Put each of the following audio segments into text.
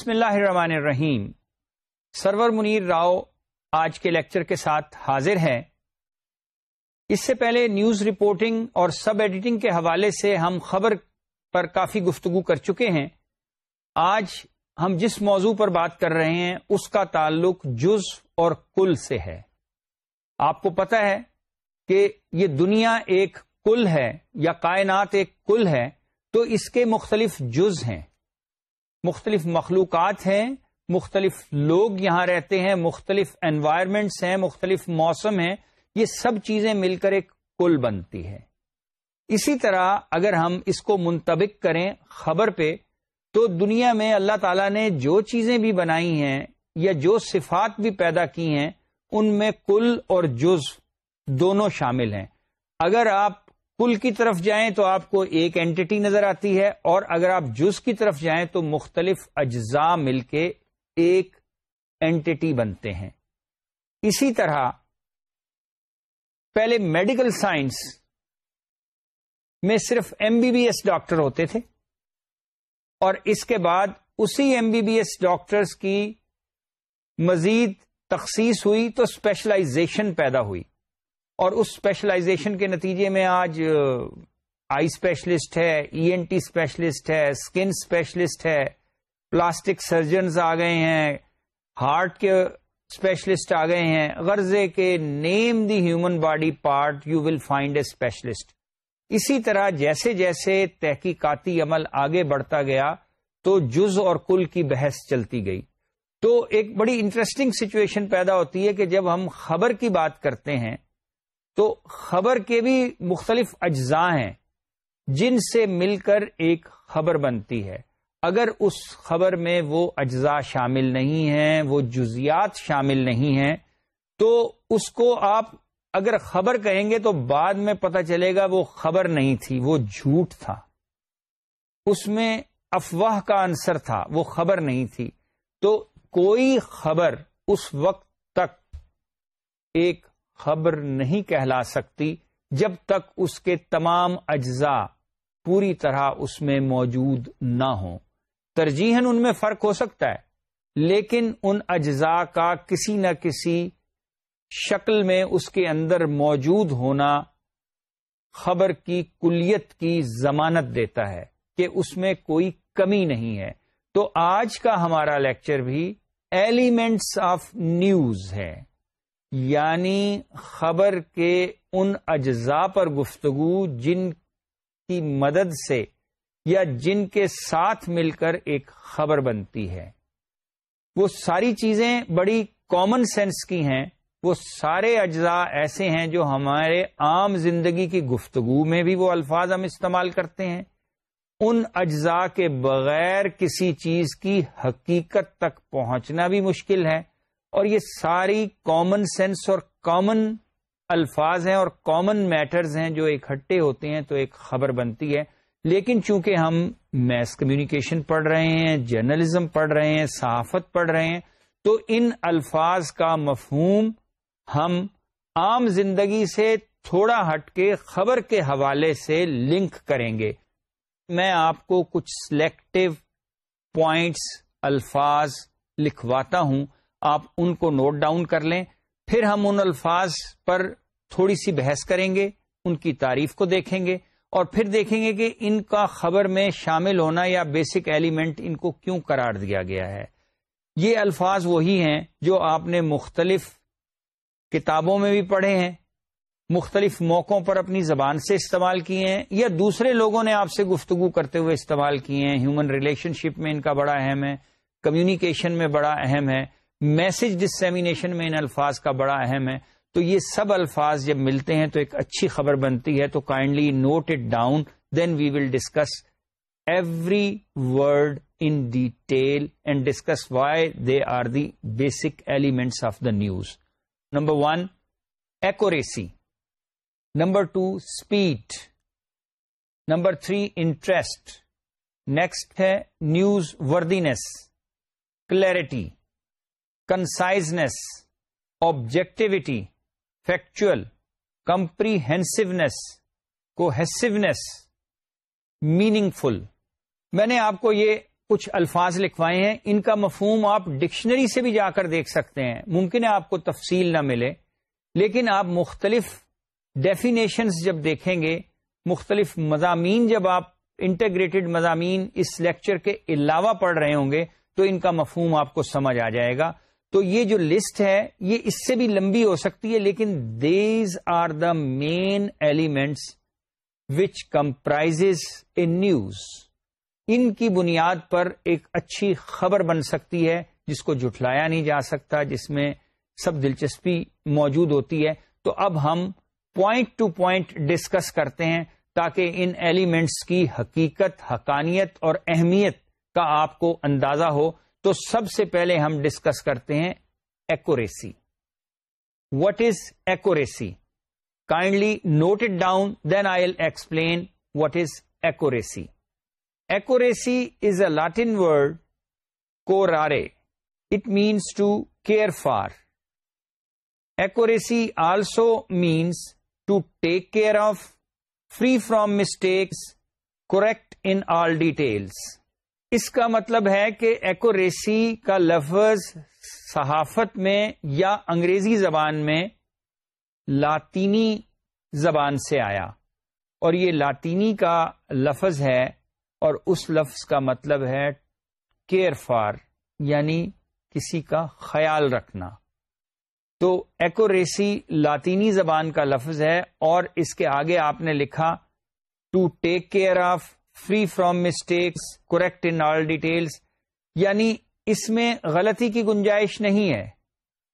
بسم اللہ الرحمن الرحیم سرور منیر راؤ آج کے لیکچر کے ساتھ حاضر ہے اس سے پہلے نیوز رپورٹنگ اور سب ایڈیٹنگ کے حوالے سے ہم خبر پر کافی گفتگو کر چکے ہیں آج ہم جس موضوع پر بات کر رہے ہیں اس کا تعلق جز اور کل سے ہے آپ کو پتا ہے کہ یہ دنیا ایک کل ہے یا کائنات ایک کل ہے تو اس کے مختلف جز ہیں مختلف مخلوقات ہیں مختلف لوگ یہاں رہتے ہیں مختلف انوائرمنٹس ہیں مختلف موسم ہیں یہ سب چیزیں مل کر ایک کل بنتی ہے اسی طرح اگر ہم اس کو منتبک کریں خبر پہ تو دنیا میں اللہ تعالیٰ نے جو چیزیں بھی بنائی ہیں یا جو صفات بھی پیدا کی ہیں ان میں کل اور جز دونوں شامل ہیں اگر آپ پل کی طرف جائیں تو آپ کو ایک اینٹی نظر آتی ہے اور اگر آپ جز کی طرف جائیں تو مختلف اجزاء مل کے ایک اینٹی بنتے ہیں اسی طرح پہلے میڈیکل سائنس میں صرف M B B S doctor ہوتے تھے اور اس کے بعد اسی M B B S doctors کی مزید تخصیص ہوئی تو اسپیشلائزیشن پیدا ہوئی اور اس اسپیشلائزیشن کے نتیجے میں آج آئی اسپیشلسٹ ہے ای این ٹی اسپیشلسٹ ہے اسکن اسپیشلسٹ ہے پلاسٹک سرجنز آ گئے ہیں ہارٹ کے اسپیشلسٹ آ گئے ہیں غرضے کے name the human body part you will find a specialist اسی طرح جیسے جیسے تحقیقاتی عمل آگے بڑھتا گیا تو جز اور کل کی بحث چلتی گئی تو ایک بڑی انٹرسٹنگ سچویشن پیدا ہوتی ہے کہ جب ہم خبر کی بات کرتے ہیں تو خبر کے بھی مختلف اجزاء ہیں جن سے مل کر ایک خبر بنتی ہے اگر اس خبر میں وہ اجزاء شامل نہیں ہیں وہ جزیات شامل نہیں ہیں تو اس کو آپ اگر خبر کہیں گے تو بعد میں پتہ چلے گا وہ خبر نہیں تھی وہ جھوٹ تھا اس میں افواہ کا انصر تھا وہ خبر نہیں تھی تو کوئی خبر اس وقت تک ایک خبر نہیں کہلا سکتی جب تک اس کے تمام اجزاء پوری طرح اس میں موجود نہ ہوں ترجیحن ان میں فرق ہو سکتا ہے لیکن ان اجزاء کا کسی نہ کسی شکل میں اس کے اندر موجود ہونا خبر کی کلیت کی ضمانت دیتا ہے کہ اس میں کوئی کمی نہیں ہے تو آج کا ہمارا لیکچر بھی ایلیمنٹس آف نیوز ہے یعنی خبر کے ان اجزاء پر گفتگو جن کی مدد سے یا جن کے ساتھ مل کر ایک خبر بنتی ہے وہ ساری چیزیں بڑی کامن سینس کی ہیں وہ سارے اجزاء ایسے ہیں جو ہمارے عام زندگی کی گفتگو میں بھی وہ الفاظ ہم استعمال کرتے ہیں ان اجزاء کے بغیر کسی چیز کی حقیقت تک پہنچنا بھی مشکل ہے اور یہ ساری کامن سینس اور کامن الفاظ ہیں اور کامن میٹرز ہیں جو اکٹھے ہوتے ہیں تو ایک خبر بنتی ہے لیکن چونکہ ہم میس کمیونیکیشن پڑھ رہے ہیں جرنلزم پڑھ رہے ہیں صحافت پڑھ رہے ہیں تو ان الفاظ کا مفہوم ہم عام زندگی سے تھوڑا ہٹ کے خبر کے حوالے سے لنک کریں گے میں آپ کو کچھ سلیکٹو پوائنٹس الفاظ لکھواتا ہوں آپ ان کو نوٹ ڈاؤن کر لیں پھر ہم ان الفاظ پر تھوڑی سی بحث کریں گے ان کی تعریف کو دیکھیں گے اور پھر دیکھیں گے کہ ان کا خبر میں شامل ہونا یا بیسک ایلیمنٹ ان کو کیوں قرار دیا گیا ہے یہ الفاظ وہی ہیں جو آپ نے مختلف کتابوں میں بھی پڑھے ہیں مختلف موقعوں پر اپنی زبان سے استعمال کیے ہیں یا دوسرے لوگوں نے آپ سے گفتگو کرتے ہوئے استعمال کیے ہیں ہیومن ریلیشن شپ میں ان کا بڑا اہم ہے کمیونیکیشن میں بڑا اہم ہے میسج ڈسمینیشن میں ان الفاظ کا بڑا اہم ہے تو یہ سب الفاظ جب ملتے ہیں تو ایک اچھی خبر بنتی ہے تو kindly note it down then we will discuss every word in detail and discuss why they are the basic elements of the news number one accuracy number two speed number three interest next ہے newsworthiness clarity conciseness objectivity factual comprehensiveness cohesiveness meaningful میں نے آپ کو یہ کچھ الفاظ لکھوائے ہیں ان کا مفہوم آپ ڈکشنری سے بھی جا کر دیکھ سکتے ہیں ممکن ہے آپ کو تفصیل نہ ملے لیکن آپ مختلف ڈیفینیشنز جب دیکھیں گے مختلف مضامین جب آپ انٹیگریٹڈ مضامین اس لیکچر کے علاوہ پڑھ رہے ہوں گے تو ان کا مفہوم آپ کو سمجھ آ جائے گا تو یہ جو لسٹ ہے یہ اس سے بھی لمبی ہو سکتی ہے لیکن these are the main elements which comprise a news ان کی بنیاد پر ایک اچھی خبر بن سکتی ہے جس کو جھٹلایا نہیں جا سکتا جس میں سب دلچسپی موجود ہوتی ہے تو اب ہم پوائنٹ ٹو پوائنٹ ڈسکس کرتے ہیں تاکہ ان ایلیمنٹس کی حقیقت حقانیت اور اہمیت کا آپ کو اندازہ ہو تو سب سے پہلے ہم ڈسکس کرتے ہیں accuracy what is accuracy kindly note it down then I will explain what is accuracy accuracy is a Latin word کو رارے it means to care for accuracy also means to take care of free from mistakes correct in all details اس کا مطلب ہے کہ accuracy کا لفظ صحافت میں یا انگریزی زبان میں لاطینی زبان سے آیا اور یہ لاطینی کا لفظ ہے اور اس لفظ کا مطلب ہے کیئر فار یعنی کسی کا خیال رکھنا تو ایکوریسی لاطینی زبان کا لفظ ہے اور اس کے آگے آپ نے لکھا to take care of free from mistakes correct in all details یعنی اس میں غلطی کی گنجائش نہیں ہے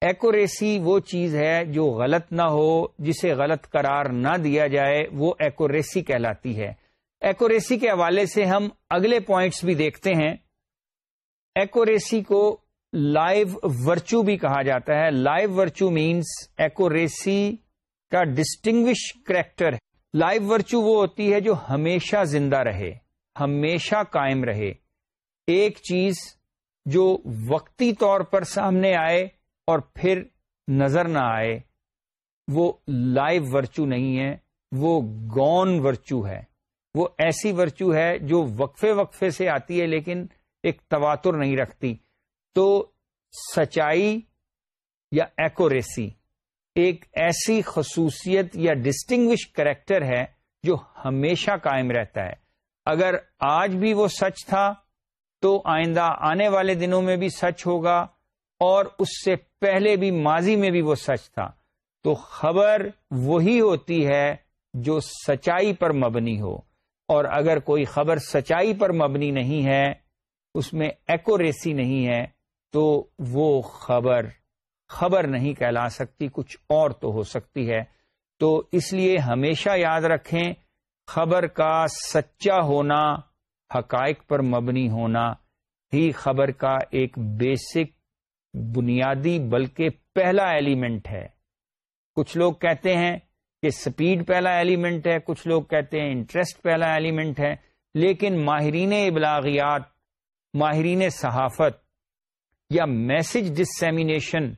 ایکوریسی وہ چیز ہے جو غلط نہ ہو جسے غلط قرار نہ دیا جائے وہ ایکوریسی کہلاتی ہے ایکوریسی کے حوالے سے ہم اگلے پوائنٹس بھی دیکھتے ہیں ایکوریسی کو لائیو ورچو بھی کہا جاتا ہے لائیو ورچو مینس ایکوریسی کا ڈسٹنگوش کریکٹر لائیو ورچو وہ ہوتی ہے جو ہمیشہ زندہ رہے ہمیشہ قائم رہے ایک چیز جو وقتی طور پر سامنے آئے اور پھر نظر نہ آئے وہ لائیو ورچو نہیں ہے وہ گون ورچو ہے وہ ایسی ورچو ہے جو وقفے وقفے سے آتی ہے لیکن ایک تواتر نہیں رکھتی تو سچائی یا ایکوریسی ایک ایسی خصوصیت یا ڈسٹنگوش کریکٹر ہے جو ہمیشہ قائم رہتا ہے اگر آج بھی وہ سچ تھا تو آئندہ آنے والے دنوں میں بھی سچ ہوگا اور اس سے پہلے بھی ماضی میں بھی وہ سچ تھا تو خبر وہی ہوتی ہے جو سچائی پر مبنی ہو اور اگر کوئی خبر سچائی پر مبنی نہیں ہے اس میں ایکوریسی نہیں ہے تو وہ خبر خبر نہیں کہلا سکتی کچھ اور تو ہو سکتی ہے تو اس لیے ہمیشہ یاد رکھیں خبر کا سچا ہونا حقائق پر مبنی ہونا ہی خبر کا ایک بیسک بنیادی بلکہ پہلا ایلیمنٹ ہے کچھ لوگ کہتے ہیں کہ سپیڈ پہلا ایلیمنٹ ہے کچھ لوگ کہتے ہیں انٹرسٹ پہلا ایلیمنٹ ہے لیکن ماہرین ابلاغیات ماہرین صحافت یا میسج ڈسمینیشن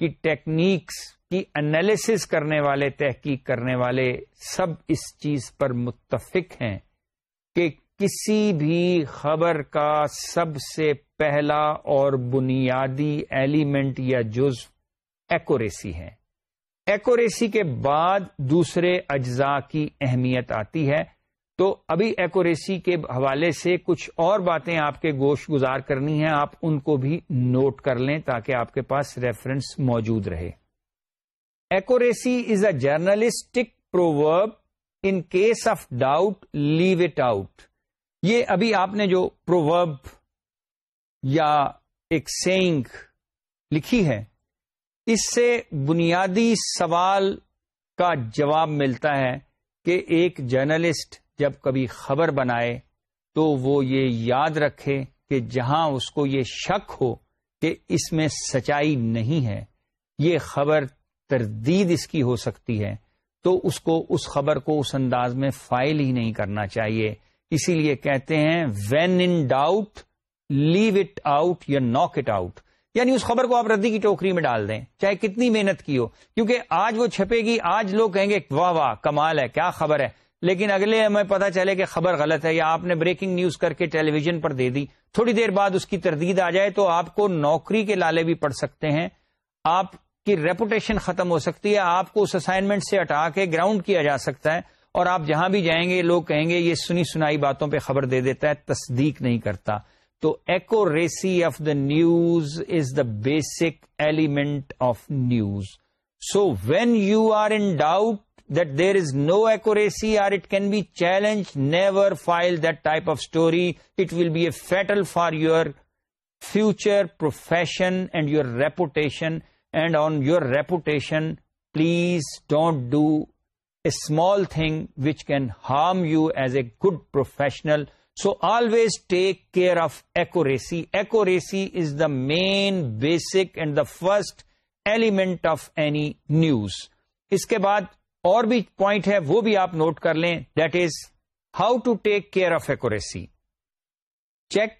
کی ٹیکنیکس کی انالیسس کرنے والے تحقیق کرنے والے سب اس چیز پر متفق ہیں کہ کسی بھی خبر کا سب سے پہلا اور بنیادی ایلیمنٹ یا جز ایکوریسی ہے ایکوریسی کے بعد دوسرے اجزاء کی اہمیت آتی ہے تو ابھی ایکوریسی کے حوالے سے کچھ اور باتیں آپ کے گوش گزار کرنی ہے آپ ان کو بھی نوٹ کر لیں تاکہ آپ کے پاس ریفرنس موجود رہے accuracy is a journalistic proverb in case of doubt leave it out یہ ابھی آپ نے جو پروورب یا ایک سینگ لکھی ہے اس سے بنیادی سوال کا جواب ملتا ہے کہ ایک جرنلسٹ جب کبھی خبر بنائے تو وہ یہ یاد رکھے کہ جہاں اس کو یہ شک ہو کہ اس میں سچائی نہیں ہے یہ خبر تردید اس کی ہو سکتی ہے تو اس کو اس خبر کو اس انداز میں فائل ہی نہیں کرنا چاہیے اسی لیے کہتے ہیں when in doubt leave it out یا ناک اٹ آؤٹ یعنی اس خبر کو آپ ردی کی ٹوکری میں ڈال دیں چاہے کتنی محنت کی ہو کیونکہ آج وہ چھپے گی آج لوگ کہیں گے واہ واہ کمال ہے کیا خبر ہے لیکن اگلے ہمیں پتا چلے کہ خبر غلط ہے یا آپ نے بریکنگ نیوز کر کے ٹیلی ویژن پر دے دی تھوڑی دیر بعد اس کی تردید آ جائے تو آپ کو نوکری کے لالے بھی پڑ سکتے ہیں آپ کی ریپوٹیشن ختم ہو سکتی ہے آپ کو اس اسائنمنٹ سے ہٹا کے گراؤنڈ کیا جا سکتا ہے اور آپ جہاں بھی جائیں گے لوگ کہیں گے یہ سنی سنائی باتوں پہ خبر دے دیتا ہے تصدیق نہیں کرتا تو ریسی of the news is the basic element of news so when you are in doubt no ایکسی or it can be challenge never file type of story it will be a fatal for your future profession and your reputation and on your reputation please don't do a small thing which can harm you as a good professional so always take care of accuracy accuracy is the main basic and the first element of any news اس کے بعد اور بھی point ہے وہ بھی آپ note کر لیں that is how to take care of accuracy check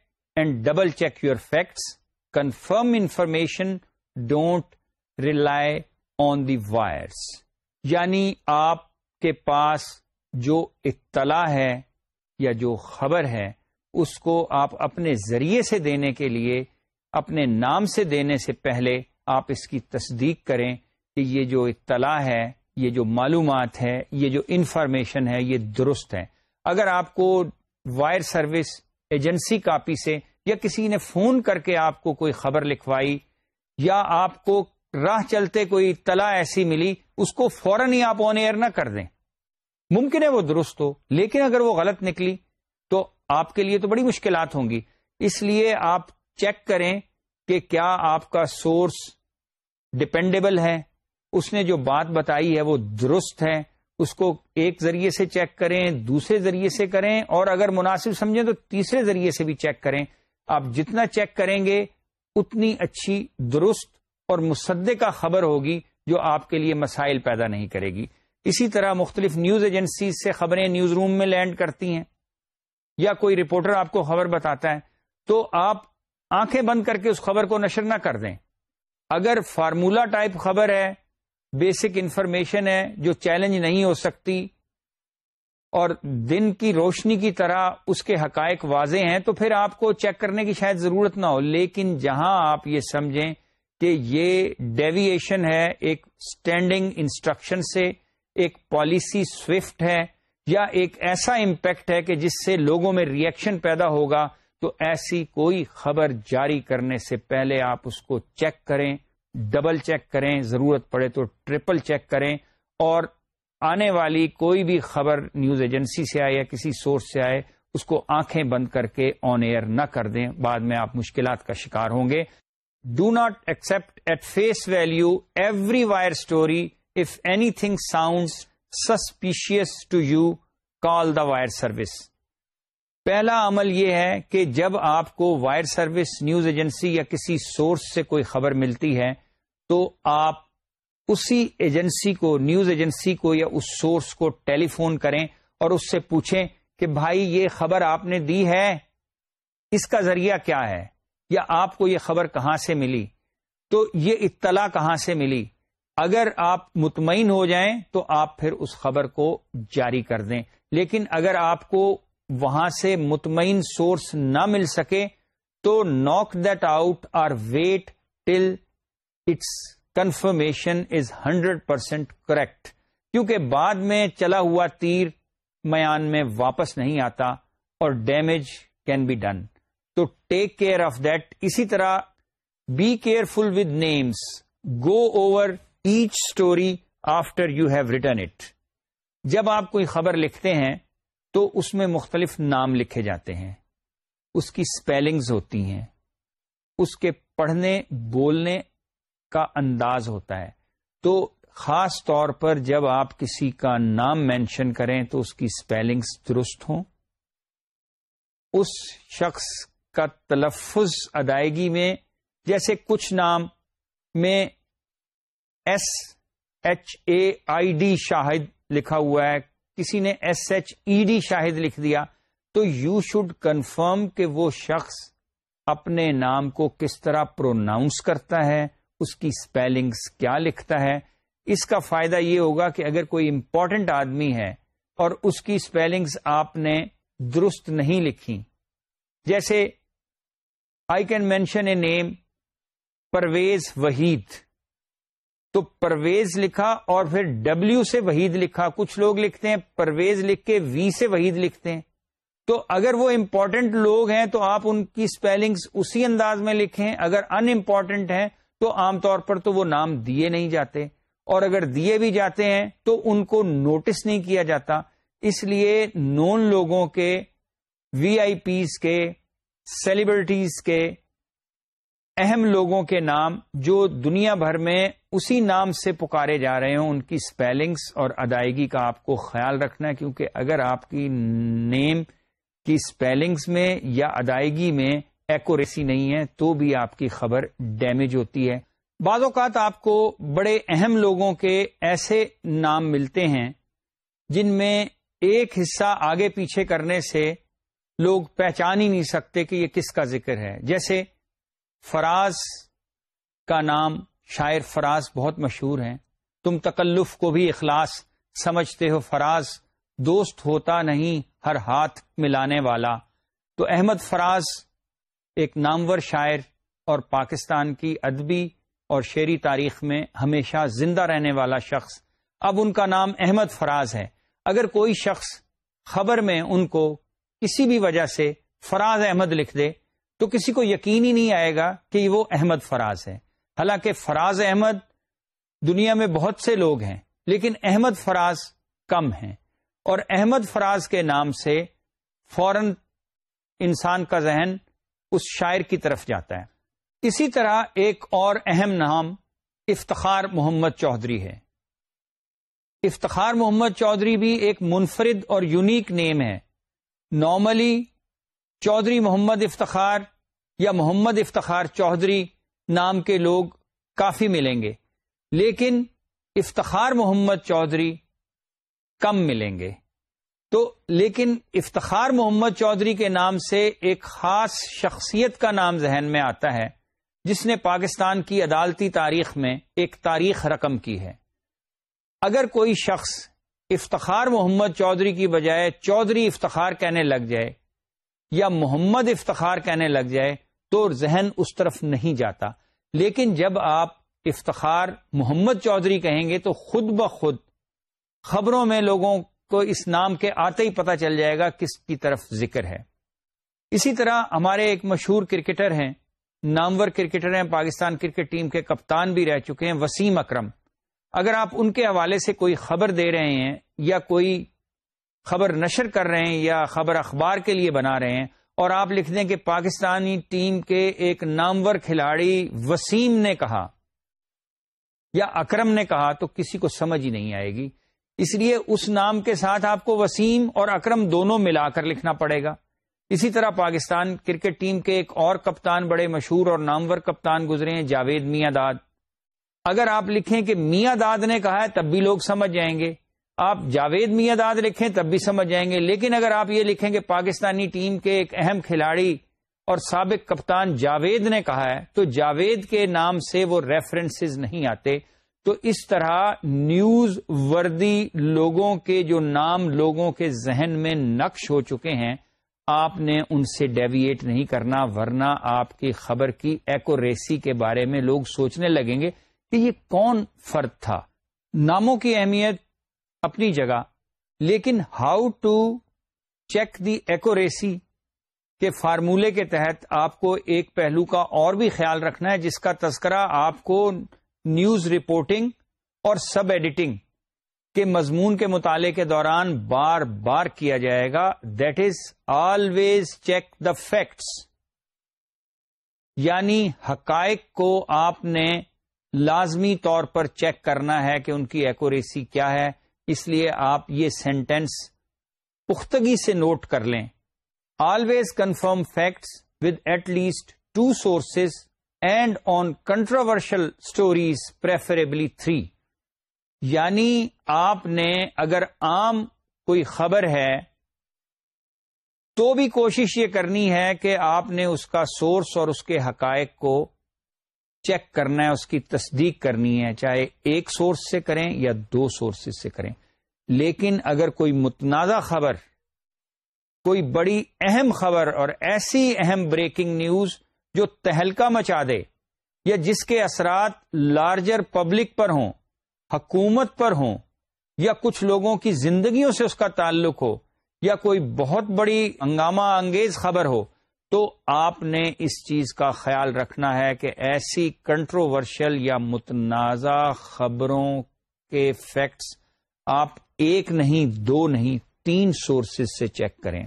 and double check your facts confirm information don't rely on the wires یعنی آپ کے پاس جو اطلاع ہے یا جو خبر ہے اس کو آپ اپنے ذریعے سے دینے کے لیے اپنے نام سے دینے سے پہلے آپ اس کی تصدیق کریں کہ یہ جو اطلاع ہے یہ جو معلومات ہے یہ جو انفارمیشن ہے یہ درست ہے اگر آپ کو وائر سروس ایجنسی کاپی سے یا کسی نے فون کر کے آپ کو کوئی خبر لکھوائی یا آپ کو راہ چلتے کوئی تلا ایسی ملی اس کو فوراً ہی آپ آن ایئر نہ کر دیں ممکن ہے وہ درست ہو لیکن اگر وہ غلط نکلی تو آپ کے لیے تو بڑی مشکلات ہوں گی اس لیے آپ چیک کریں کہ کیا آپ کا سورس ڈپینڈیبل ہے اس نے جو بات بتائی ہے وہ درست ہے اس کو ایک ذریعے سے چیک کریں دوسرے ذریعے سے کریں اور اگر مناسب سمجھیں تو تیسرے ذریعے سے بھی چیک کریں آپ جتنا چیک کریں گے اتنی اچھی درست اور مصدقہ کا خبر ہوگی جو آپ کے لیے مسائل پیدا نہیں کرے گی اسی طرح مختلف نیوز ایجنسی سے خبریں نیوز روم میں لینڈ کرتی ہیں یا کوئی رپورٹر آپ کو خبر بتاتا ہے تو آپ آنکھیں بند کر کے اس خبر کو نشر نہ کر دیں اگر فارمولا ٹائپ خبر ہے بیسک انفارمیشن ہے جو چیلنج نہیں ہو سکتی اور دن کی روشنی کی طرح اس کے حقائق واضح ہیں تو پھر آپ کو چیک کرنے کی شاید ضرورت نہ ہو لیکن جہاں آپ یہ سمجھیں کہ یہ ڈیویشن ہے ایک اسٹینڈنگ انسٹرکشن سے ایک پالیسی سوئفٹ ہے یا ایک ایسا امپیکٹ ہے کہ جس سے لوگوں میں ریئیکشن پیدا ہوگا تو ایسی کوئی خبر جاری کرنے سے پہلے آپ اس کو چیک کریں ڈبل چیک کریں ضرورت پڑے تو ٹریپل چیک کریں اور آنے والی کوئی بھی خبر نیوز ایجنسی سے آئے یا کسی سورس سے آئے اس کو آنکھیں بند کر کے آن ایئر نہ کر دیں بعد میں آپ مشکلات کا شکار ہوں گے do not accept at face value every wire story if anything sound suspicious to you call the wire service پہلا عمل یہ ہے کہ جب آپ کو وائر سروس نیوز ایجنسی یا کسی سورس سے کوئی خبر ملتی ہے تو آپ اسی ایجنسی کو نیوز ایجنسی کو یا اس سورس کو ٹیلی فون کریں اور اس سے پوچھیں کہ بھائی یہ خبر آپ نے دی ہے اس کا ذریعہ کیا ہے یا آپ کو یہ خبر کہاں سے ملی تو یہ اطلاع کہاں سے ملی اگر آپ مطمئن ہو جائیں تو آپ پھر اس خبر کو جاری کر دیں لیکن اگر آپ کو وہاں سے مطمئن سورس نہ مل سکے تو knock that out or wait till its confirmation is hundred percent correct کیونکہ بعد میں چلا ہوا تیر میان میں واپس نہیں آتا اور ڈیمیج کین بی ڈن تو ٹیک کیئر آف دیٹ اسی طرح be careful with names go over each story after you have written it جب آپ کوئی خبر لکھتے ہیں تو اس میں مختلف نام لکھے جاتے ہیں اس کی اسپیلنگز ہوتی ہیں اس کے پڑھنے بولنے کا انداز ہوتا ہے تو خاص طور پر جب آپ کسی کا نام مینشن کریں تو اس کی سپیلنگز درست ہوں اس شخص کا تلفظ ادائیگی میں جیسے کچھ نام میں S H A I D Shahid لکھا ہوا ہے کسی نے S H E D Shahid لکھ دیا تو یو شوڈ کنفرم کہ وہ شخص اپنے نام کو کس طرح پروناؤنس کرتا ہے اس کی اسپیلنگس کیا لکھتا ہے اس کا فائدہ یہ ہوگا کہ اگر کوئی امپورٹنٹ آدمی ہے اور اس کی اسپیلنگس آپ نے درست نہیں لکھی جیسے I can mention a name Parvez Waheed تو پرویز لکھا اور پھر ڈبلو سے وحید لکھا کچھ لوگ لکھتے ہیں پرویز لکھ کے وی سے وحید لکھتے ہیں تو اگر وہ امپورٹنٹ لوگ ہیں تو آپ ان کی اسپیلنگس اسی انداز میں لکھیں اگر ان امپورٹنٹ ہیں تو عام طور پر تو وہ نام دیے نہیں جاتے اور اگر دیے بھی جاتے ہیں تو ان کو نوٹس نہیں کیا جاتا اس لیے نون لوگوں کے وی آئی پیز کے سیلیبریٹیز کے اہم لوگوں کے نام جو دنیا بھر میں اسی نام سے پکارے جا رہے ہیں ان کی سپیلنگز اور ادائیگی کا آپ کو خیال رکھنا کیونکہ اگر آپ کی نیم کی سپیلنگز میں یا ادائیگی میں ایکوریسی نہیں ہے تو بھی آپ کی خبر ڈیمیج ہوتی ہے بعض اوقات آپ کو بڑے اہم لوگوں کے ایسے نام ملتے ہیں جن میں ایک حصہ آگے پیچھے کرنے سے لوگ پہچان ہی نہیں سکتے کہ یہ کس کا ذکر ہے جیسے فراز کا نام شاعر فراز بہت مشہور ہیں تم تکلف کو بھی اخلاص سمجھتے ہو فراز دوست ہوتا نہیں ہر ہاتھ ملانے والا تو احمد فراز ایک نامور شاعر اور پاکستان کی ادبی اور شعری تاریخ میں ہمیشہ زندہ رہنے والا شخص اب ان کا نام احمد فراز ہے اگر کوئی شخص خبر میں ان کو کسی بھی وجہ سے فراز احمد لکھ دے تو کسی کو یقین ہی نہیں آئے گا کہ وہ احمد فراز ہے حالانکہ فراز احمد دنیا میں بہت سے لوگ ہیں لیکن احمد فراز کم ہیں اور احمد فراز کے نام سے فوراً انسان کا ذہن اس شاعر کی طرف جاتا ہے اسی طرح ایک اور اہم نام افتخار محمد چودھری ہے افتخار محمد چودھری بھی ایک منفرد اور یونیک نیم ہے نارملی چودھری محمد افتخار یا محمد افتخار چودھری نام کے لوگ کافی ملیں گے لیکن افتخار محمد چودھری کم ملیں گے تو لیکن افتخار محمد چودھری کے نام سے ایک خاص شخصیت کا نام ذہن میں آتا ہے جس نے پاکستان کی عدالتی تاریخ میں ایک تاریخ رقم کی ہے اگر کوئی شخص افتخار محمد چودھری کی بجائے چودھری افتخار کہنے لگ جائے یا محمد افتخار کہنے لگ جائے تو ذہن اس طرف نہیں جاتا لیکن جب آپ افتخار محمد چودھری کہیں گے تو خود بخود خبروں میں لوگوں کو اس نام کے آتے ہی پتا چل جائے گا کس کی طرف ذکر ہے اسی طرح ہمارے ایک مشہور کرکٹر ہیں نامور کرکٹر ہیں پاکستان کرکٹ ٹیم کے کپتان بھی رہ چکے ہیں وسیم اکرم اگر آپ ان کے حوالے سے کوئی خبر دے رہے ہیں یا کوئی خبر نشر کر رہے ہیں یا خبر اخبار کے لیے بنا رہے ہیں اور آپ لکھ دیں کہ پاکستانی ٹیم کے ایک نامور کھلاڑی وسیم نے کہا یا اکرم نے کہا تو کسی کو سمجھ ہی نہیں آئے گی اس لیے اس نام کے ساتھ آپ کو وسیم اور اکرم دونوں ملا کر لکھنا پڑے گا اسی طرح پاکستان کرکٹ ٹیم کے ایک اور کپتان بڑے مشہور اور نامور کپتان گزرے ہیں جاوید میاں داد اگر آپ لکھیں کہ میاں داد نے کہا ہے تب بھی لوگ سمجھ جائیں گے آپ جاوید میاں داد لکھیں تب بھی سمجھ جائیں گے لیکن اگر آپ یہ لکھیں کہ پاکستانی ٹیم کے ایک اہم کھلاڑی اور سابق کپتان جاوید نے کہا ہے تو جاوید کے نام سے وہ ریفرنسز نہیں آتے تو اس طرح نیوز وردی لوگوں کے جو نام لوگوں کے ذہن میں نقش ہو چکے ہیں آپ نے ان سے ڈیویٹ نہیں کرنا ورنہ آپ کی خبر کی ایکوریسی کے بارے میں لوگ سوچنے لگیں گے کہ یہ کون فرد تھا ناموں کی اہمیت اپنی جگہ لیکن how to check the accuracy کے فارمولے کے تحت آپ کو ایک پہلو کا اور بھی خیال رکھنا ہے جس کا تذکرہ آپ کو نیوز رپورٹنگ اور سب ایڈیٹنگ کے مضمون کے مطالعے کے دوران بار بار کیا جائے گا that is always check the facts یعنی حقائق کو آپ نے لازمی طور پر چیک کرنا ہے کہ ان کی ایکوریسی کیا ہے اس لیے آپ یہ سینٹینس پختگی سے نوٹ کر لیں always confirm facts with at least two sources and on controversial stories preferably three یعنی آپ نے اگر عام کوئی خبر ہے تو بھی کوشش یہ کرنی ہے کہ آپ نے اس کا سورس اور اس کے حقائق کو چیک کرنا ہے اس کی تصدیق کرنی ہے چاہے ایک سورس سے کریں یا دو سورسز سے کریں لیکن اگر کوئی متنازع خبر کوئی بڑی اہم خبر اور ایسی اہم بریکنگ نیوز جو تہلکا مچا دے یا جس کے اثرات لارجر پبلک پر ہوں حکومت پر ہوں یا کچھ لوگوں کی زندگیوں سے اس کا تعلق ہو یا کوئی بہت بڑی ہنگامہ انگیز خبر ہو تو آپ نے اس چیز کا خیال رکھنا ہے کہ ایسی کنٹروورشل یا متنازع خبروں کے فیکٹس آپ ایک نہیں دو نہیں تین سورسز سے چیک کریں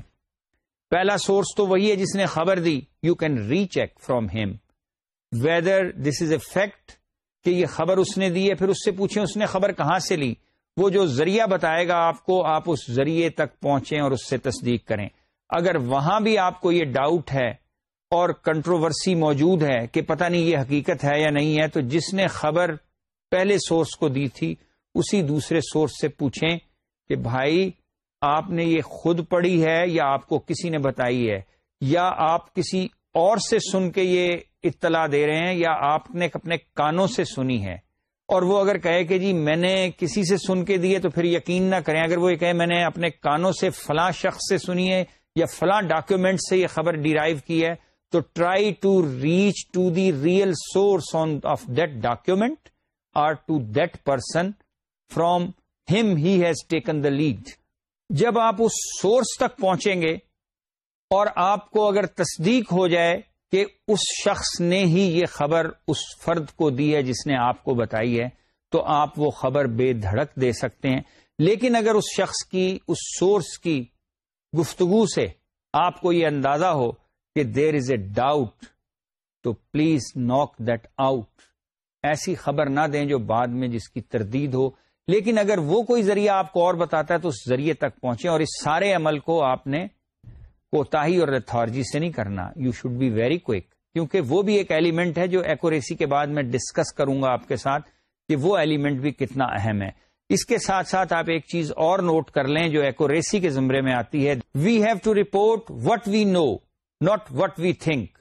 پہلا سورس تو وہی ہے جس نے خبر دی you can recheck from him whether this is a fact کہ یہ خبر اس نے دی ہے پھر اس اس سے پوچھیں نے خبر کہاں سے لی وہ جو ذریعہ بتائے گا آپ کو آپ اس اس ذریعے تک پہنچیں اور سے تصدیق کریں اگر وہاں بھی آپ کو یہ ڈاؤٹ ہے اور کنٹروورسی موجود ہے کہ پتہ نہیں یہ حقیقت ہے یا نہیں ہے تو جس نے خبر پہلے سورس کو دی تھی اسی دوسرے سورس سے پوچھیں کہ بھائی آپ نے یہ خود پڑھی ہے یا آپ کو کسی نے بتائی ہے یا آپ کسی اور سے سن کے یہ اطلاع دے رہے ہیں یا آپ نے اپنے کانوں سے سنی ہے اور وہ اگر کہے کہ جی میں نے کسی سے سن کے دیے تو پھر یقین نہ کریں اگر وہ یہ کہے میں نے اپنے کانوں سے فلاں شخص سے سنی ہے یا فلاں ڈاکیومنٹ سے یہ خبر ڈیرائیو کی ہے تو try to reach to the real source on of that document or to that person from whom has taken the lead جب آپ اس سورس تک پہنچیں گے اور آپ کو اگر تصدیق ہو جائے کہ اس شخص نے ہی یہ خبر اس فرد کو دی ہے جس نے آپ کو بتائی ہے تو آپ وہ خبر بے دھڑک دے سکتے ہیں لیکن اگر اس شخص کی اس سورس کی گفتگو سے آپ کو یہ اندازہ ہو کہ دیر از اے ڈاؤٹ تو پلیز ناک دیٹ آؤٹ ایسی خبر نہ دیں جو بعد میں جس کی تردید ہو لیکن اگر وہ کوئی ذریعہ آپ کو اور بتاتا ہے تو اس ذریعے تک پہنچے اور اس سارے عمل کو آپ نے کوتا ہی اور رتارجی سے نہیں کرنا you should be very quick کیونکہ وہ بھی ایک ایلیمنٹ ہے جو ایکوریسی کے بعد میں ڈسکس کروں گا آپ کے ساتھ کہ وہ ایلیمنٹ بھی کتنا اہم ہے اس کے ساتھ ساتھ آپ ایک چیز اور نوٹ کر لیں جو ایکوریسی کے زمرے میں آتی ہے we have to report what we know not what we think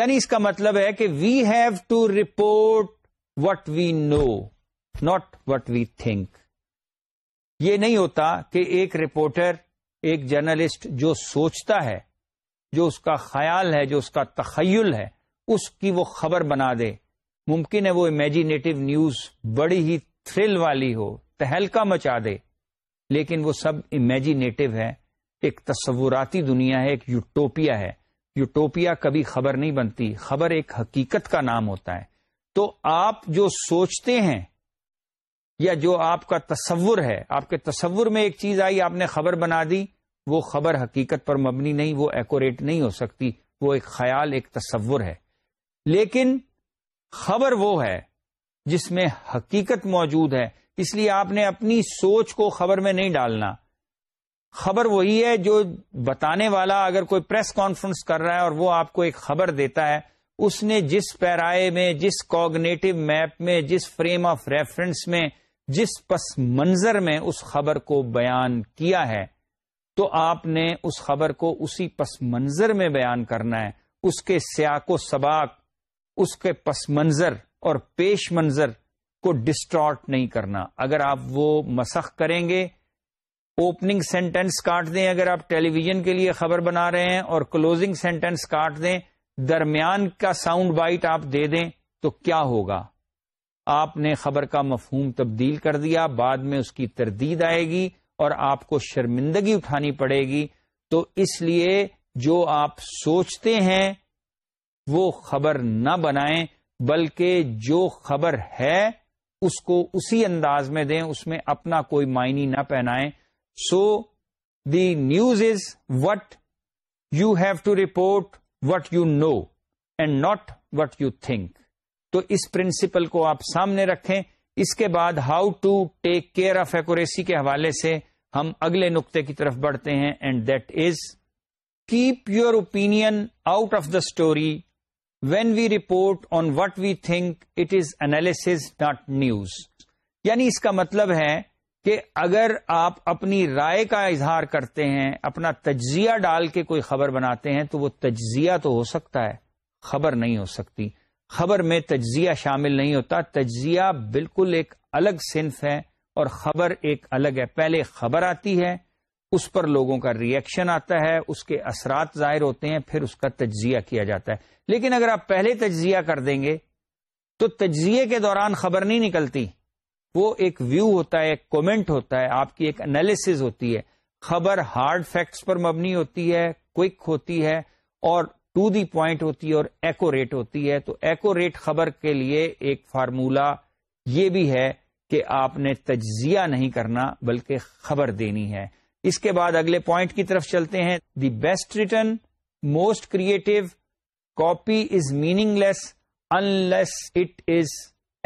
یعنی اس کا مطلب ہے کہ we have to report what we know not what we think یہ نہیں ہوتا کہ ایک رپورٹر ایک جرنلسٹ جو سوچتا ہے جو اس کا خیال ہے جو اس کا تخیل ہے اس کی وہ خبر بنا دے ممکن ہے وہ امیجینیٹو نیوز بڑی ہی تھرل والی ہو تہلکا مچا دے لیکن وہ سب امیجینیٹو ہے ایک تصوراتی دنیا ہے ایک یوٹوپیا ہے یوٹوپیا کبھی خبر نہیں بنتی خبر ایک حقیقت کا نام ہوتا ہے تو آپ جو سوچتے ہیں یا جو آپ کا تصور ہے آپ کے تصور میں ایک چیز آئی آپ نے خبر بنا دی وہ خبر حقیقت پر مبنی نہیں وہ ایکوریٹ نہیں ہو سکتی وہ ایک خیال ایک تصور ہے لیکن خبر وہ ہے جس میں حقیقت موجود ہے اس لیے آپ نے اپنی سوچ کو خبر میں نہیں ڈالنا خبر وہی ہے جو بتانے والا اگر کوئی پریس کانفرنس کر رہا ہے اور وہ آپ کو ایک خبر دیتا ہے اس نے جس پیرائے میں جس کوگنیٹو میپ میں جس فریم آف ریفرنس میں جس پس منظر میں اس خبر کو بیان کیا ہے تو آپ نے اس خبر کو اسی پس منظر میں بیان کرنا ہے اس کے سیاق و سباق اس کے پس منظر اور پیش منظر کو ڈسٹارٹ نہیں کرنا اگر آپ وہ مسخ کریں گے اوپننگ سینٹینس کاٹ دیں اگر آپ ٹیلی ویژن کے لیے خبر بنا رہے ہیں اور کلوزنگ سینٹینس کاٹ دیں درمیان کا ساؤنڈ بائٹ آپ دے دیں تو کیا ہوگا آپ نے خبر کا مفہوم تبدیل کر دیا بعد میں اس کی تردید آئے گی اور آپ کو شرمندگی اٹھانی پڑے گی تو اس لیے جو آپ سوچتے ہیں وہ خبر نہ بنائیں بلکہ جو خبر ہے اس کو اسی انداز میں دیں اس میں اپنا کوئی معنی نہ پہنائیں so the news is what you have to report what you know and not what you think تو اس پرنسپل کو آپ سامنے رکھیں اس کے بعد how to take care of accuracy کے حوالے سے ہم اگلے نقطے کی طرف بڑھتے ہیں and that is keep your opinion out of the story when we report on what we think it is analysis not news یعنی اس کا مطلب ہے کہ اگر آپ اپنی رائے کا اظہار کرتے ہیں اپنا تجزیہ ڈال کے کوئی خبر بناتے ہیں تو وہ تجزیہ تو ہو سکتا ہے خبر نہیں ہو سکتی خبر میں تجزیہ شامل نہیں ہوتا تجزیہ بالکل ایک الگ صنف ہے اور خبر ایک الگ ہے پہلے خبر آتی ہے اس پر لوگوں کا ریئیکشن آتا ہے اس کے اثرات ظاہر ہوتے ہیں پھر اس کا تجزیہ کیا جاتا ہے لیکن اگر آپ پہلے تجزیہ کر دیں گے تو تجزیے کے دوران خبر نہیں نکلتی وہ ایک ویو ہوتا ہے ایک کومنٹ ہوتا ہے آپ کی ایک انالیسز ہوتی ہے خبر ہارڈ فیکٹس پر مبنی ہوتی ہے کوئک ہوتی ہے اور ٹو دی پوائنٹ ہوتی ہے اور ایکوریٹ ہوتی ہے تو ایکوریٹ خبر کے لیے ایک فارمولا یہ بھی ہے کہ آپ نے تجزیہ نہیں کرنا بلکہ خبر دینی ہے اس کے بعد اگلے پوائنٹ کی طرف چلتے ہیں the best written most creative copy is meaningless unless it is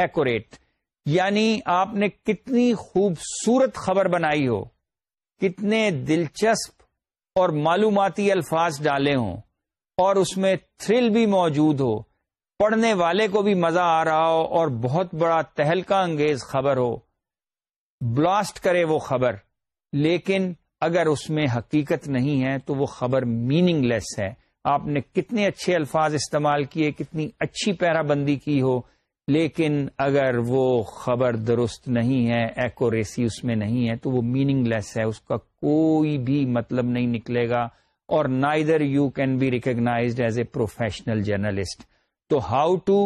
accurate یعنی آپ نے کتنی خوبصورت خبر بنائی ہو کتنے دلچسپ اور معلوماتی الفاظ ڈالے ہوں اور اس میں تھرل بھی موجود ہو پڑھنے والے کو بھی مزہ آ رہا ہو اور بہت بڑا تہلکا انگیز خبر ہو بلاسٹ کرے وہ خبر لیکن اگر اس میں حقیقت نہیں ہے تو وہ خبر میننگ لیس ہے آپ نے کتنے اچھے الفاظ استعمال کیے کتنی اچھی پیرا بندی کی ہو لیکن اگر وہ خبر درست نہیں ہے ایکوریسی اس میں نہیں ہے تو وہ میننگ لیس ہے اس کا کوئی بھی مطلب نہیں نکلے گا اور neither you can be recognise as a professional journalist تو how to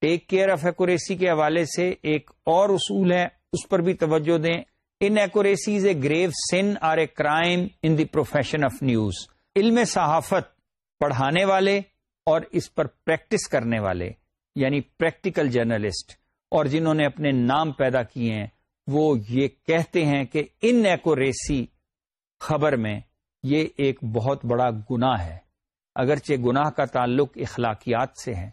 take care of accuracy کے حوالے سے ایک اور اصول ہے اس پر بھی توجہ دیں inaccuracy is a grave sin or a crime in the profession of news علم صحافت پڑھانے والے اور اس پر پریکٹس کرنے والے یعنی پریکٹیکل جرنلسٹ اور جنہوں نے اپنے نام پیدا کیے ہیں وہ یہ کہتے ہیں کہ ان ایکوریسی خبر میں یہ ایک بہت بڑا گناہ ہے اگرچہ گناہ کا تعلق اخلاقیات سے ہے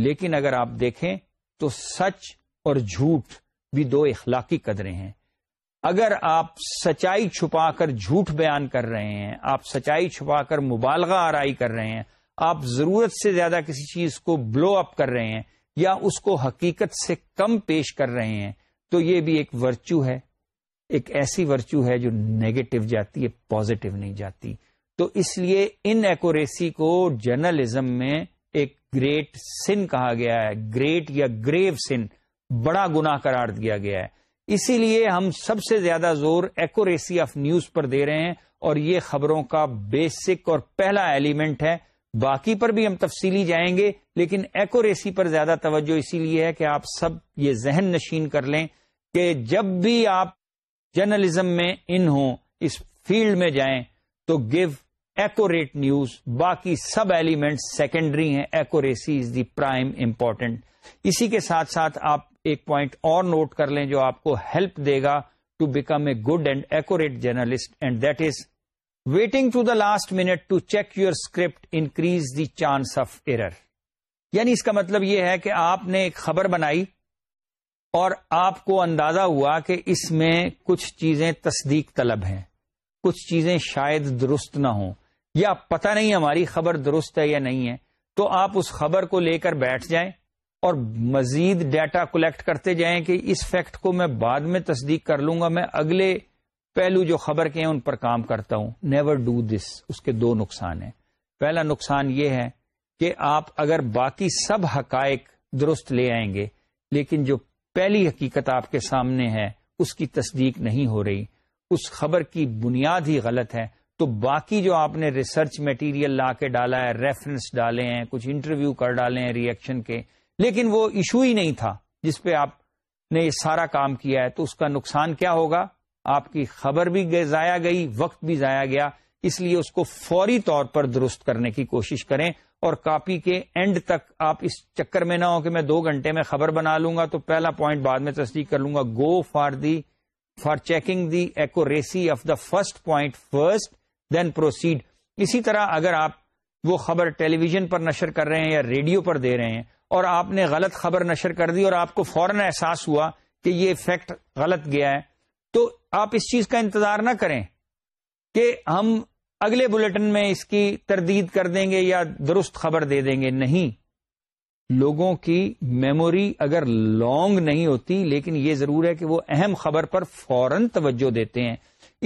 لیکن اگر آپ دیکھیں تو سچ اور جھوٹ بھی دو اخلاقی قدرے ہیں اگر آپ سچائی چھپا کر جھوٹ بیان کر رہے ہیں آپ سچائی چھپا کر مبالغہ آرائی کر رہے ہیں آپ ضرورت سے زیادہ کسی چیز کو بلو اپ کر رہے ہیں یا اس کو حقیقت سے کم پیش کر رہے ہیں تو یہ بھی ایک ورچو ہے ایک ایسی ورچو ہے جو نیگیٹو جاتی ہے پوزیٹو نہیں جاتی تو اس لیے ان ایکوریسی کو جرنلزم میں ایک گریٹ سن کہا گیا ہے گریٹ یا گریو سن بڑا گنا قرار دیا گیا ہے اسی لیے ہم سب سے زیادہ زور ایکوریسی آف نیوز پر دے رہے ہیں اور یہ خبروں کا بیسک اور پہلا ایلیمنٹ ہے باقی پر بھی ہم تفصیلی جائیں گے لیکن ایکوریسی پر زیادہ توجہ اسی لیے ہے کہ آپ سب یہ ذہن نشین کر لیں کہ جب بھی آپ جرنلزم میں ان ہوں اس فیلڈ میں جائیں تو گیو ایکوریٹ نیوز باقی سب ایلیمنٹ سیکنڈری ہیں accuracy is the prime important اسی کے ساتھ ساتھ آپ ایک پوائنٹ اور نوٹ کر لیں جو آپ کو ہیلپ دے گا to become a good and accurate journalist and that is waiting to the last minute to check your script increase the chance of error یعنی اس کا مطلب یہ ہے کہ آپ نے ایک خبر بنائی اور آپ کو اندازہ ہوا کہ اس میں کچھ چیزیں تصدیق طلب ہیں کچھ چیزیں شاید درست نہ ہوں یا پتہ نہیں ہماری خبر درست ہے یا نہیں ہے تو آپ اس خبر کو لے کر بیٹھ جائیں اور مزید ڈیٹا کلیکٹ کرتے جائیں کہ اس فیکٹ کو میں بعد میں تصدیق کر لوں گا میں اگلے پہلو جو خبر کے ہیں ان پر کام کرتا ہوں نیور ڈو دس اس کے دو نقصان ہیں پہلا نقصان یہ ہے کہ آپ اگر باقی سب حقائق درست لے آئیں گے لیکن جو پہلی حقیقت آپ کے سامنے ہے اس کی تصدیق نہیں ہو رہی اس خبر کی بنیاد ہی غلط ہے تو باقی جو آپ نے ریسرچ میٹیریل لا کے ڈالا ہے ریفرنس ڈالے ہیں کچھ انٹرویو کر ڈالے ہیں ریئیکشن کے لیکن وہ ایشو ہی نہیں تھا جس پہ آپ نے یہ سارا کام کیا ہے تو اس کا نقصان کیا ہوگا آپ کی خبر بھی ضائع گئی وقت بھی ضائع گیا اس لیے اس کو فوری طور پر درست کرنے کی کوشش کریں اور کاپی کے اینڈ تک آپ اس چکر میں نہ ہو کہ میں دو گھنٹے میں خبر بنا لوں گا تو پہلا پوائنٹ بعد میں تصدیق کر لوں گا go for the for checking the accuracy of the first point first then proceed اسی طرح اگر آپ وہ خبر ٹیلی ویژن پر نشر کر رہے ہیں یا ریڈیو پر دے رہے ہیں اور آپ نے غلط خبر نشر کر دی اور آپ کو فوراً احساس ہوا کہ یہ فیکٹ غلط گیا ہے تو آپ اس چیز کا انتظار نہ کریں کہ ہم اگلے بلٹن میں اس کی تردید کر دیں گے یا درست خبر دے دیں گے نہیں لوگوں کی میموری اگر لانگ نہیں ہوتی لیکن یہ ضرور ہے کہ وہ اہم خبر پر فوراً توجہ دیتے ہیں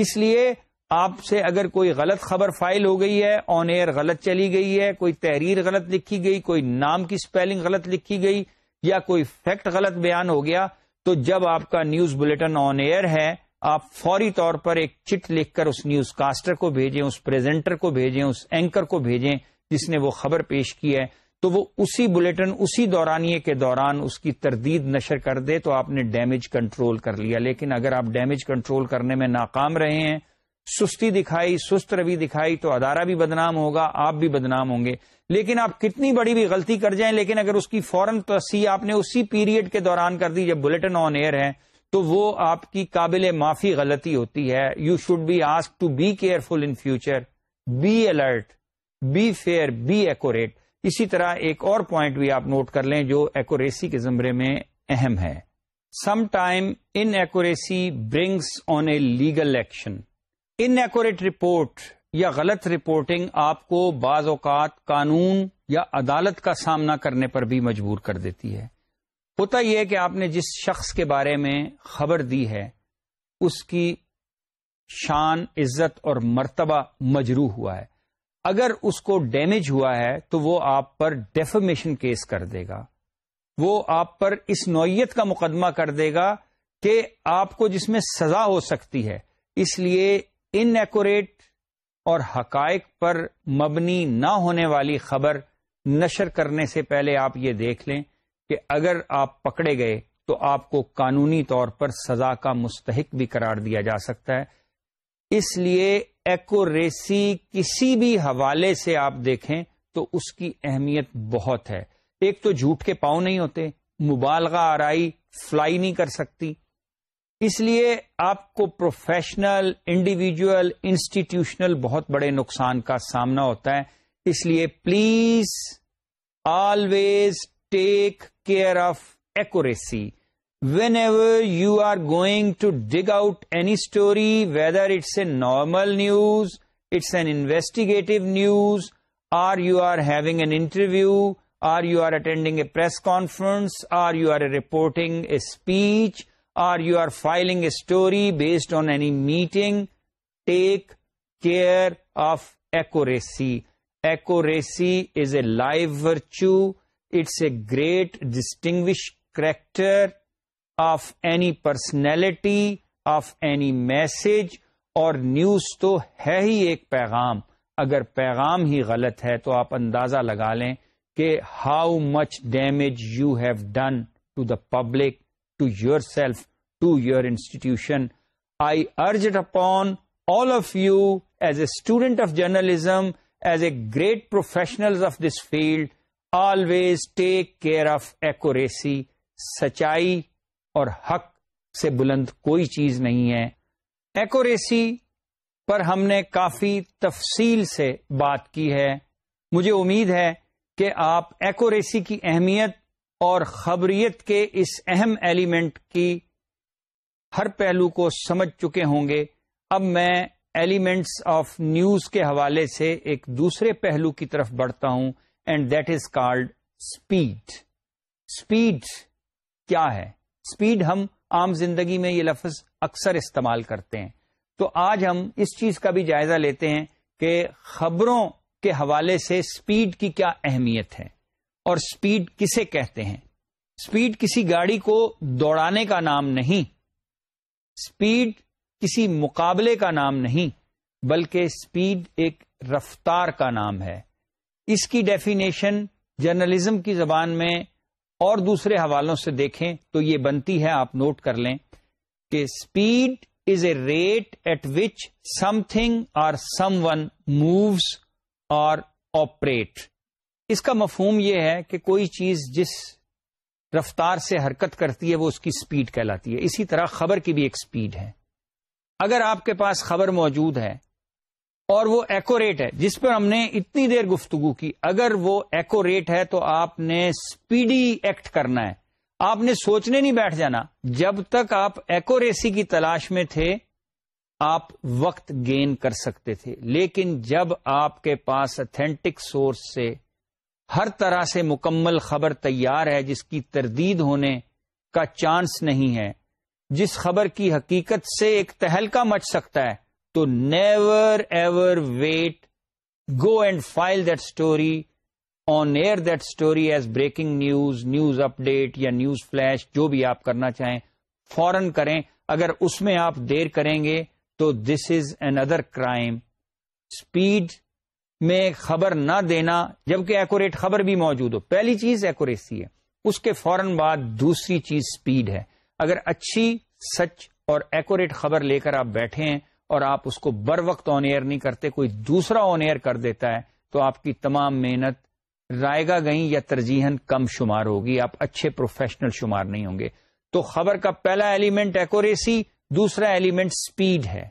اس لیے آپ سے اگر کوئی غلط خبر فائل ہو گئی ہے آن ایئر غلط چلی گئی ہے کوئی تحریر غلط لکھی گئی کوئی نام کی سپیلنگ غلط لکھی گئی یا کوئی فیکٹ غلط بیان ہو گیا تو جب آپ کا نیوز بلٹن آن ایئر ہے آپ فوری طور پر ایک چٹ لکھ کر اس نیوز کاسٹر کو بھیجیں اس پریزنٹر کو بھیجیں اس اینکر کو بھیجیں جس نے وہ خبر پیش کی ہے تو وہ اسی بلٹن اسی دورانیے کے دوران اس کی تردید نشر کر دے تو آپ نے ڈیمیج کنٹرول کر لیا لیکن اگر آپ ڈیمیج کنٹرول کرنے میں ناکام رہے ہیں سستی دکھائی سست روی دکھائی تو ادارہ بھی بدنام ہوگا آپ بھی بدنام ہوں گے لیکن آپ کتنی بڑی بھی غلطی کر جائیں لیکن اگر اس کی فورن توسیع آپ نے اسی پیریڈ کے دوران کر دی جب بلٹن آن ایئر ہے تو وہ آپ کی قابل معافی غلطی ہوتی ہے you should be ask to be careful in future be alert be fair be accurate اسی طرح ایک اور پوائنٹ بھی آپ نوٹ کر لیں جو ایکوریسی کے زمرے میں اہم ہے some time inaccuracy brings on a legal action inaccurate report یا غلط رپورٹنگ آپ کو بعض اوقات قانون یا عدالت کا سامنا کرنے پر بھی مجبور کر دیتی ہے ہوتا یہ کہ آپ نے جس شخص کے بارے میں خبر دی ہے اس کی شان عزت اور مرتبہ مجروح ہوا ہے اگر اس کو ڈیمیج ہوا ہے تو وہ آپ پر ڈیفمیشن کیس کر دے گا وہ آپ پر اس نوعیت کا مقدمہ کر دے گا کہ آپ کو جس میں سزا ہو سکتی ہے اس لیے ان ایکوریٹ اور حقائق پر مبنی نہ ہونے والی خبر نشر کرنے سے پہلے آپ یہ دیکھ لیں کہ اگر آپ پکڑے گئے تو آپ کو قانونی طور پر سزا کا مستحق بھی قرار دیا جا سکتا ہے اس لیے ایکوریسی کسی بھی حوالے سے آپ دیکھیں تو اس کی اہمیت بہت ہے ایک تو جھوٹ کے پاؤں نہیں ہوتے مبالغہ آرائی فلائی نہیں کر سکتی اس لیے آپ کو پروفیشنل انڈیویجل انسٹیٹیوشنل بہت بڑے نقصان کا سامنا ہوتا ہے اس لیے please always take care of accuracy. Whenever you are going to dig out any story, whether it's a normal news, it's an investigative news, or you are having an interview, or you are attending a press conference, or you are reporting a speech, or you are filing a story based on any meeting, take care of accuracy. Accuracy is a live virtue. It's a great distinguish character of any personality of any message اور news تو ہے ہی ایک پیغام اگر پیغام ہی غلط ہے تو آپ اندازہ لگا لیں کہ how much damage you have done to the public to yourself to your institution I urge upon all of you as a student of journalism as a great professional of this field always take care of accuracy سچائی اور حق سے بلند کوئی چیز نہیں ہے accuracy پر ہم نے کافی تفصیل سے بات کی ہے مجھے امید ہے کہ آپ ایکوریسی کی اہمیت اور خبریت کے اس اہم ایلیمنٹ کی ہر پہلو کو سمجھ چکے ہوں گے اب میں ایلیمنٹس آف نیوز کے حوالے سے ایک دوسرے پہلو کی طرف بڑھتا ہوں and that is called speed speed کیا ہے اسپیڈ ہم عام زندگی میں یہ لفظ اکثر استعمال کرتے ہیں تو آج ہم اس چیز کا بھی جائزہ لیتے ہیں کہ خبروں کے حوالے سے اسپیڈ کی کیا اہمیت ہے اور اسپیڈ کسے کہتے ہیں اسپیڈ کسی گاڑی کو دوڑانے کا نام نہیں اسپیڈ کسی مقابلے کا نام نہیں بلکہ اسپیڈ ایک رفتار کا نام ہے اس کی ڈیفینیشن جرنلزم کی زبان میں اور دوسرے حوالوں سے دیکھیں تو یہ بنتی ہے آپ نوٹ کر لیں کہ speed is a rate at which something اور سم ون مووز اور آپریٹ اس کا مفہوم یہ ہے کہ کوئی چیز جس رفتار سے حرکت کرتی ہے وہ اس کی اسپیڈ کہلاتی ہے اسی طرح خبر کی بھی ایک اسپیڈ ہے اگر آپ کے پاس خبر موجود ہے اور وہ ایکوریٹ ہے جس پر ہم نے اتنی دیر گفتگو کی اگر وہ ایکوریٹ ہے تو آپ نے ایکٹ کرنا ہے آپ نے سوچنے نہیں بیٹھ جانا جب تک آپ ایکوریسی کی تلاش میں تھے آپ وقت گین کر سکتے تھے لیکن جب آپ کے پاس اتھینٹک سورس سے ہر طرح سے مکمل خبر تیار ہے جس کی تردید ہونے کا چانس نہیں ہے جس خبر کی حقیقت سے ایک تہلکا مچ سکتا ہے تو never ever wait go and file that story on air that story as breaking news news update یا نیوز فلش جو بھی آپ کرنا چاہیں فورن کریں اگر اس میں آپ دیر کریں گے تو this is another crime speed میں خبر نہ دینا جبکہ ایکوریٹ خبر بھی موجود ہو پہلی چیز ایکوریسی ہے اس کے فوراً بعد دوسری چیز اسپیڈ ہے اگر اچھی سچ اور ایکوریٹ خبر لے کر آپ بیٹھے ہیں اور آپ اس کو بر وقت آن ایئر نہیں کرتے کوئی دوسرا آن ایئر کر دیتا ہے تو آپ کی تمام محنت رائے گا گئیں یا ترجیحاً کم شمار ہوگی آپ اچھے پروفیشنل شمار نہیں ہوں گے تو خبر کا پہلا ایلیمنٹ ایکوریسی دوسرا ایلیمنٹ سپیڈ ہے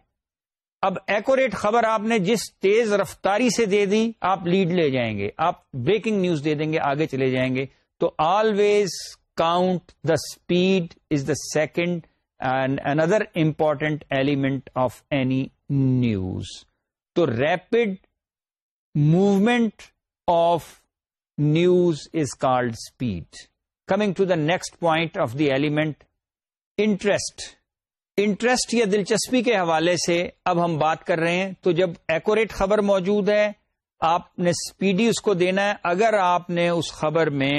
اب ایکوریٹ خبر آپ نے جس تیز رفتاری سے دے دی آپ لیڈ لے جائیں گے آپ بریکنگ نیوز دے دیں گے آگے چلے جائیں گے تو always count the speed is the second another important element of any news تو rapid movement of news is called speed coming to the next point of the element interest interest یا دلچسپی کے حوالے سے اب ہم بات کر رہے ہیں تو جب ایکوریٹ خبر موجود ہے آپ نے اسپیڈی اس کو دینا ہے اگر آپ نے اس خبر میں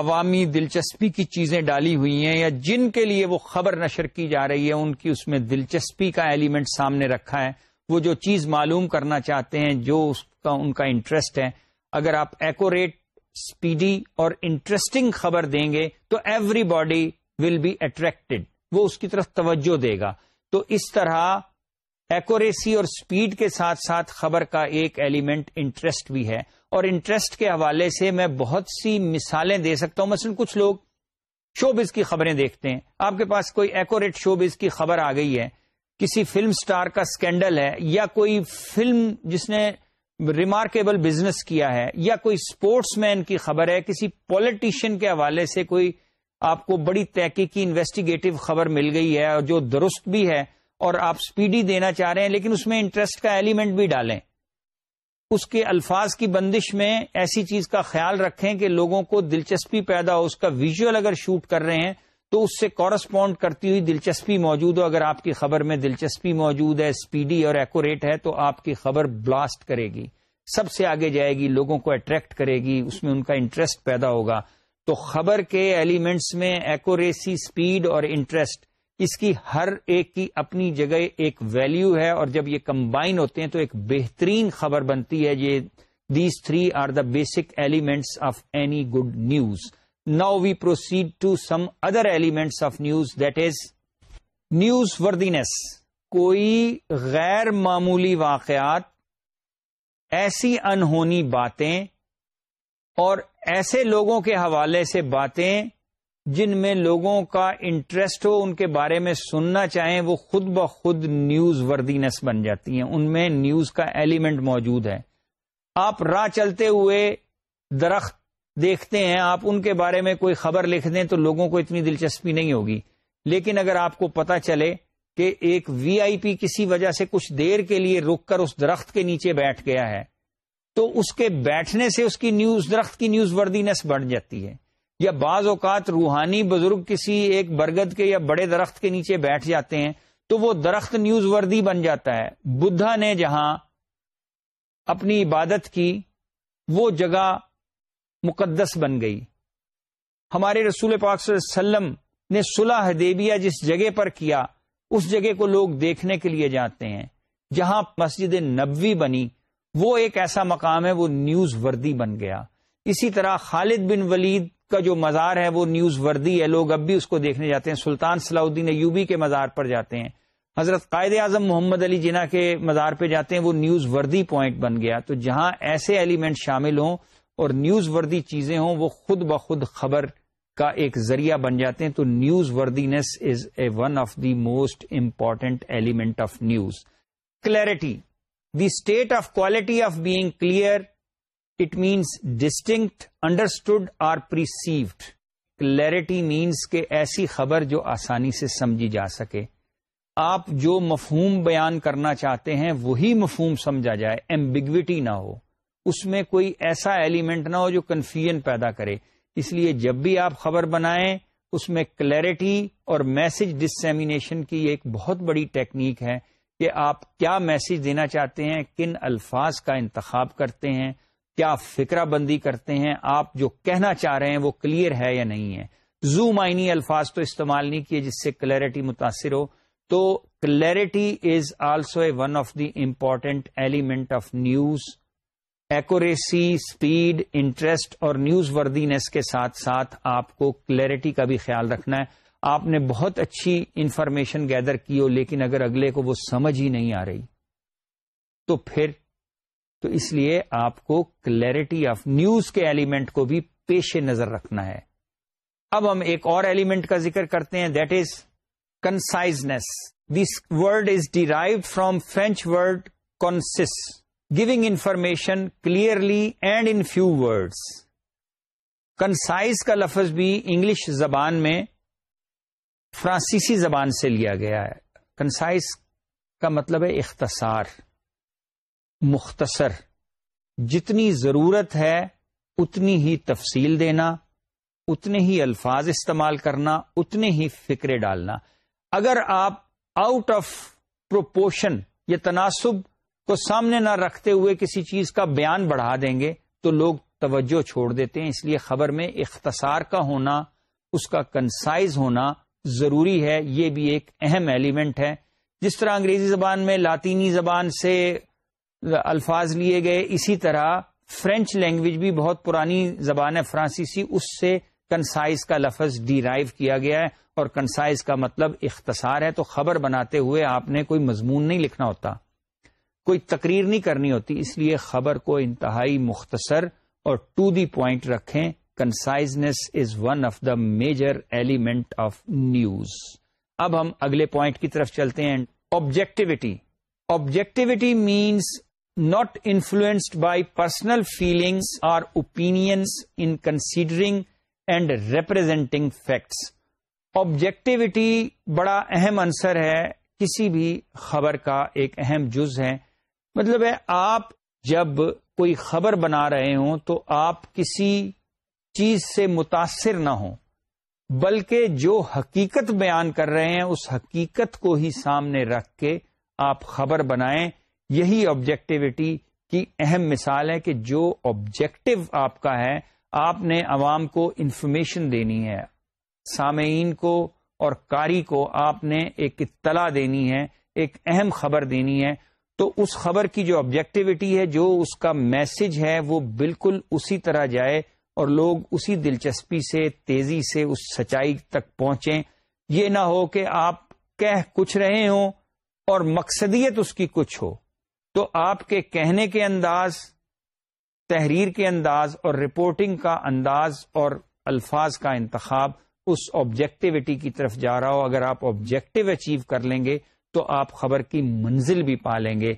عوامی دلچسپی کی چیزیں ڈالی ہوئی ہیں یا جن کے لیے وہ خبر نشر کی جا رہی ہے ان کی اس میں دلچسپی کا ایلیمنٹ سامنے رکھا ہے وہ جو چیز معلوم کرنا چاہتے ہیں جو اس کا ان کا انٹرسٹ ہے اگر آپ ایکوریٹ اسپیڈی اور انٹرسٹنگ خبر دیں گے تو everybody will be attracted وہ اس کی طرف توجہ دے گا تو اس طرح ایکوریسی اور اسپیڈ کے ساتھ ساتھ خبر کا ایک ایلیمنٹ انٹرسٹ بھی ہے اور انٹرسٹ کے حوالے سے میں بہت سی مثالیں دے سکتا ہوں مثلا کچھ لوگ شو بز کی خبریں دیکھتے ہیں آپ کے پاس کوئی ایکوریٹ شو بز کی خبر آ گئی ہے کسی فلم سٹار کا سکینڈل ہے یا کوئی فلم جس نے ریمارکیبل بزنس کیا ہے یا کوئی سپورٹس مین کی خبر ہے کسی پولیٹیشین کے حوالے سے کوئی آپ کو بڑی تحقیقی انویسٹیگیٹو خبر مل گئی ہے اور جو درست بھی ہے اور آپ سپیڈی دینا چاہ رہے ہیں لیکن اس میں انٹرسٹ کا ایلیمنٹ بھی ڈالیں اس کے الفاظ کی بندش میں ایسی چیز کا خیال رکھیں کہ لوگوں کو دلچسپی پیدا ہو اس کا ویژل اگر شوٹ کر رہے ہیں تو اس سے کورسپونڈ کرتی ہوئی دلچسپی موجود ہو اگر آپ کی خبر میں دلچسپی موجود ہے اسپیڈی اور ایکوریٹ ہے تو آپ کی خبر بلاسٹ کرے گی سب سے آگے جائے گی لوگوں کو اٹریکٹ کرے گی اس میں ان کا انٹرسٹ پیدا ہوگا تو خبر کے ایلیمنٹس میں ایکوریسی اسپیڈ اور انٹرسٹ اس کی ہر ایک کی اپنی جگہ ایک ویلیو ہے اور جب یہ کمبائن ہوتے ہیں تو ایک بہترین خبر بنتی ہے یہ these three are the basic elements of any good news now we proceed to some other elements of news that is newsworthiness کوئی غیر معمولی واقعات ایسی انہونی باتیں اور ایسے لوگوں کے حوالے سے باتیں جن میں لوگوں کا انٹرسٹ ہو ان کے بارے میں سننا چاہیں وہ خود بخود نیوز وردینس بن جاتی ہیں ان میں نیوز کا ایلیمنٹ موجود ہے آپ راہ چلتے ہوئے درخت دیکھتے ہیں آپ ان کے بارے میں کوئی خبر لکھ دیں تو لوگوں کو اتنی دلچسپی نہیں ہوگی لیکن اگر آپ کو پتا چلے کہ ایک وی آئی پی کسی وجہ سے کچھ دیر کے لیے رک کر اس درخت کے نیچے بیٹھ گیا ہے تو اس کے بیٹھنے سے اس کی نیوز درخت کی نیوز وردینس بڑھ جاتی ہے یا بعض اوقات روحانی بزرگ کسی ایک برگد کے یا بڑے درخت کے نیچے بیٹھ جاتے ہیں تو وہ درخت نیوز وردی بن جاتا ہے بدھا نے جہاں اپنی عبادت کی وہ جگہ مقدس بن گئی ہمارے رسول پاک صلی اللہ علیہ وسلم نے صلح دیبیا جس جگہ پر کیا اس جگہ کو لوگ دیکھنے کے لیے جاتے ہیں جہاں مسجد نبوی بنی وہ ایک ایسا مقام ہے وہ نیوز وردی بن گیا اسی طرح خالد بن ولید کا جو مزار ہے وہ نیوز وردی ہے لوگ اب بھی اس کو دیکھنے جاتے ہیں سلطان صلاح الدین ایوبی کے مزار پر جاتے ہیں حضرت قائد اعظم محمد علی جناح کے مزار پہ جاتے ہیں وہ نیوز وردی پوائنٹ بن گیا تو جہاں ایسے ایلیمنٹ شامل ہوں اور نیوز وردی چیزیں ہوں وہ خود بخود خبر کا ایک ذریعہ بن جاتے ہیں تو newsworthiness is a one of the most important element of news clarity the state of quality of being clear it means distinct understood or clarity means کے ایسی خبر جو آسانی سے سمجھی جا سکے آپ جو مفہوم بیان کرنا چاہتے ہیں وہی مفہوم سمجھا جائے ایمبیگوٹی نہ ہو اس میں کوئی ایسا ایلیمنٹ نہ ہو جو کنفیوژن پیدا کرے اس لیے جب بھی آپ خبر بنائیں اس میں کلیرٹی اور میسج ڈسمینیشن کی ایک بہت بڑی ٹیکنیک ہے کہ آپ کیا میسج دینا چاہتے ہیں کن الفاظ کا انتخاب کرتے ہیں کیا فکرہ بندی کرتے ہیں آپ جو کہنا چاہ رہے ہیں وہ کلیئر ہے یا نہیں ہے زو معنی الفاظ تو استعمال نہیں کیے جس سے کلیئرٹی متاثر ہو تو clarity is also a one of the important element of news accuracy speed interest اور نیوز وردینس کے ساتھ ساتھ آپ کو کلیئرٹی کا بھی خیال رکھنا ہے آپ نے بہت اچھی انفارمیشن گیدر کی ہو لیکن اگر اگلے کو وہ سمجھ ہی نہیں آ رہی تو پھر تو اس لیے آپ کو کلیرٹی آف نیوز کے ایلیمنٹ کو بھی پیش نظر رکھنا ہے اب ہم ایک اور ایلیمنٹ کا ذکر کرتے ہیں that is conciseness this word is derive from French word concise giving information clearly and in few words concise کا لفظ بھی انگلش زبان میں فرانسیسی زبان سے لیا گیا ہے کنسائز کا مطلب ہے اختصار مختصر جتنی ضرورت ہے اتنی ہی تفصیل دینا اتنے ہی الفاظ استعمال کرنا اتنے ہی فکرے ڈالنا اگر آپ آؤٹ آف پروپوشن یا تناسب کو سامنے نہ رکھتے ہوئے کسی چیز کا بیان بڑھا دیں گے تو لوگ توجہ چھوڑ دیتے ہیں اس لیے خبر میں اختصار کا ہونا اس کا کنسائز ہونا ضروری ہے یہ بھی ایک اہم ایلیمنٹ ہے جس طرح انگریزی زبان میں لاطینی زبان سے الفاظ لیے گئے اسی طرح فرینچ لینگویج بھی بہت پرانی زبان ہے فرانسیسی اس سے کنسائز کا لفظ ڈیرائیو کیا گیا ہے اور کنسائز کا مطلب اختصار ہے تو خبر بناتے ہوئے آپ نے کوئی مضمون نہیں لکھنا ہوتا کوئی تقریر نہیں کرنی ہوتی اس لیے خبر کو انتہائی مختصر اور ٹو دی پوائنٹ رکھیں conciseness is one of the major element of news اب ہم اگلے پوائنٹ کی طرف چلتے ہیں objectivity objectivity means not influenced by personal feelings or opinions in considering and representing facts. Objectivity بڑا اہم انصر ہے کسی بھی خبر کا ایک اہم جز ہے مطلب ہے آپ جب کوئی خبر بنا رہے ہوں تو آپ کسی چیز سے متاثر نہ ہوں بلکہ جو حقیقت بیان کر رہے ہیں اس حقیقت کو ہی سامنے رکھ کے آپ خبر بنائیں یہی آبجیکٹیوٹی کی اہم مثال ہے کہ جو آبجیکٹو آپ کا ہے آپ نے عوام کو انفارمیشن دینی ہے سامعین کو اور کاری کو آپ نے ایک اطلاع دینی ہے ایک اہم خبر دینی ہے تو اس خبر کی جو آبجیکٹیوٹی ہے جو اس کا میسج ہے وہ بالکل اسی طرح جائے اور لوگ اسی دلچسپی سے تیزی سے اس سچائی تک پہنچیں یہ نہ ہو کہ آپ کہہ کچھ رہے ہوں اور مقصدیت اس کی کچھ ہو تو آپ کے کہنے کے انداز تحریر کے انداز اور رپورٹنگ کا انداز اور الفاظ کا انتخاب اس آبجیکٹیوٹی کی طرف جا رہا ہو اگر آپ آبجیکٹو اچیو کر لیں گے تو آپ خبر کی منزل بھی پا لیں گے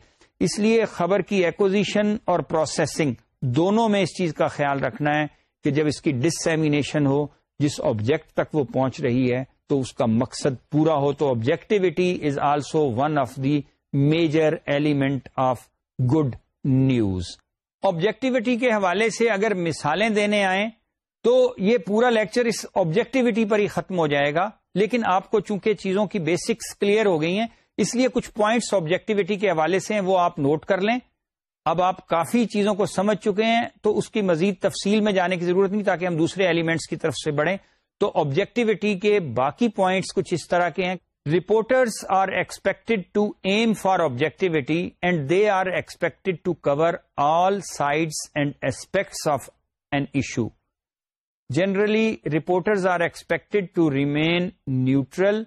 اس لیے خبر کی ایکوزیشن اور پروسیسنگ دونوں میں اس چیز کا خیال رکھنا ہے کہ جب اس کی ڈسمینیشن ہو جس آبجیکٹ تک وہ پہنچ رہی ہے تو اس کا مقصد پورا ہو تو objectivity is also one of the major element of good news objectivity کے حوالے سے اگر مثالیں دینے آئیں تو یہ پورا لیکچر اس آبجیکٹیوٹی پر ہی ختم ہو جائے گا لیکن آپ کو چونکہ چیزوں کی بیسکس کلیئر ہو گئی ہیں اس لیے کچھ پوائنٹس آبجیکٹیوٹی کے حوالے سے ہیں وہ آپ نوٹ کر لیں اب آپ کافی چیزوں کو سمجھ چکے ہیں تو اس کی مزید تفصیل میں جانے کی ضرورت نہیں تاکہ ہم دوسرے ایلیمنٹس کی طرف سے بڑھیں تو آبجیکٹیوٹی کے باقی پوائنٹس کچھ اس طرح کے ہیں reporters are expected to aim for objectivity and they are expected to cover all sides and aspects of an issue generally reporters are expected to remain neutral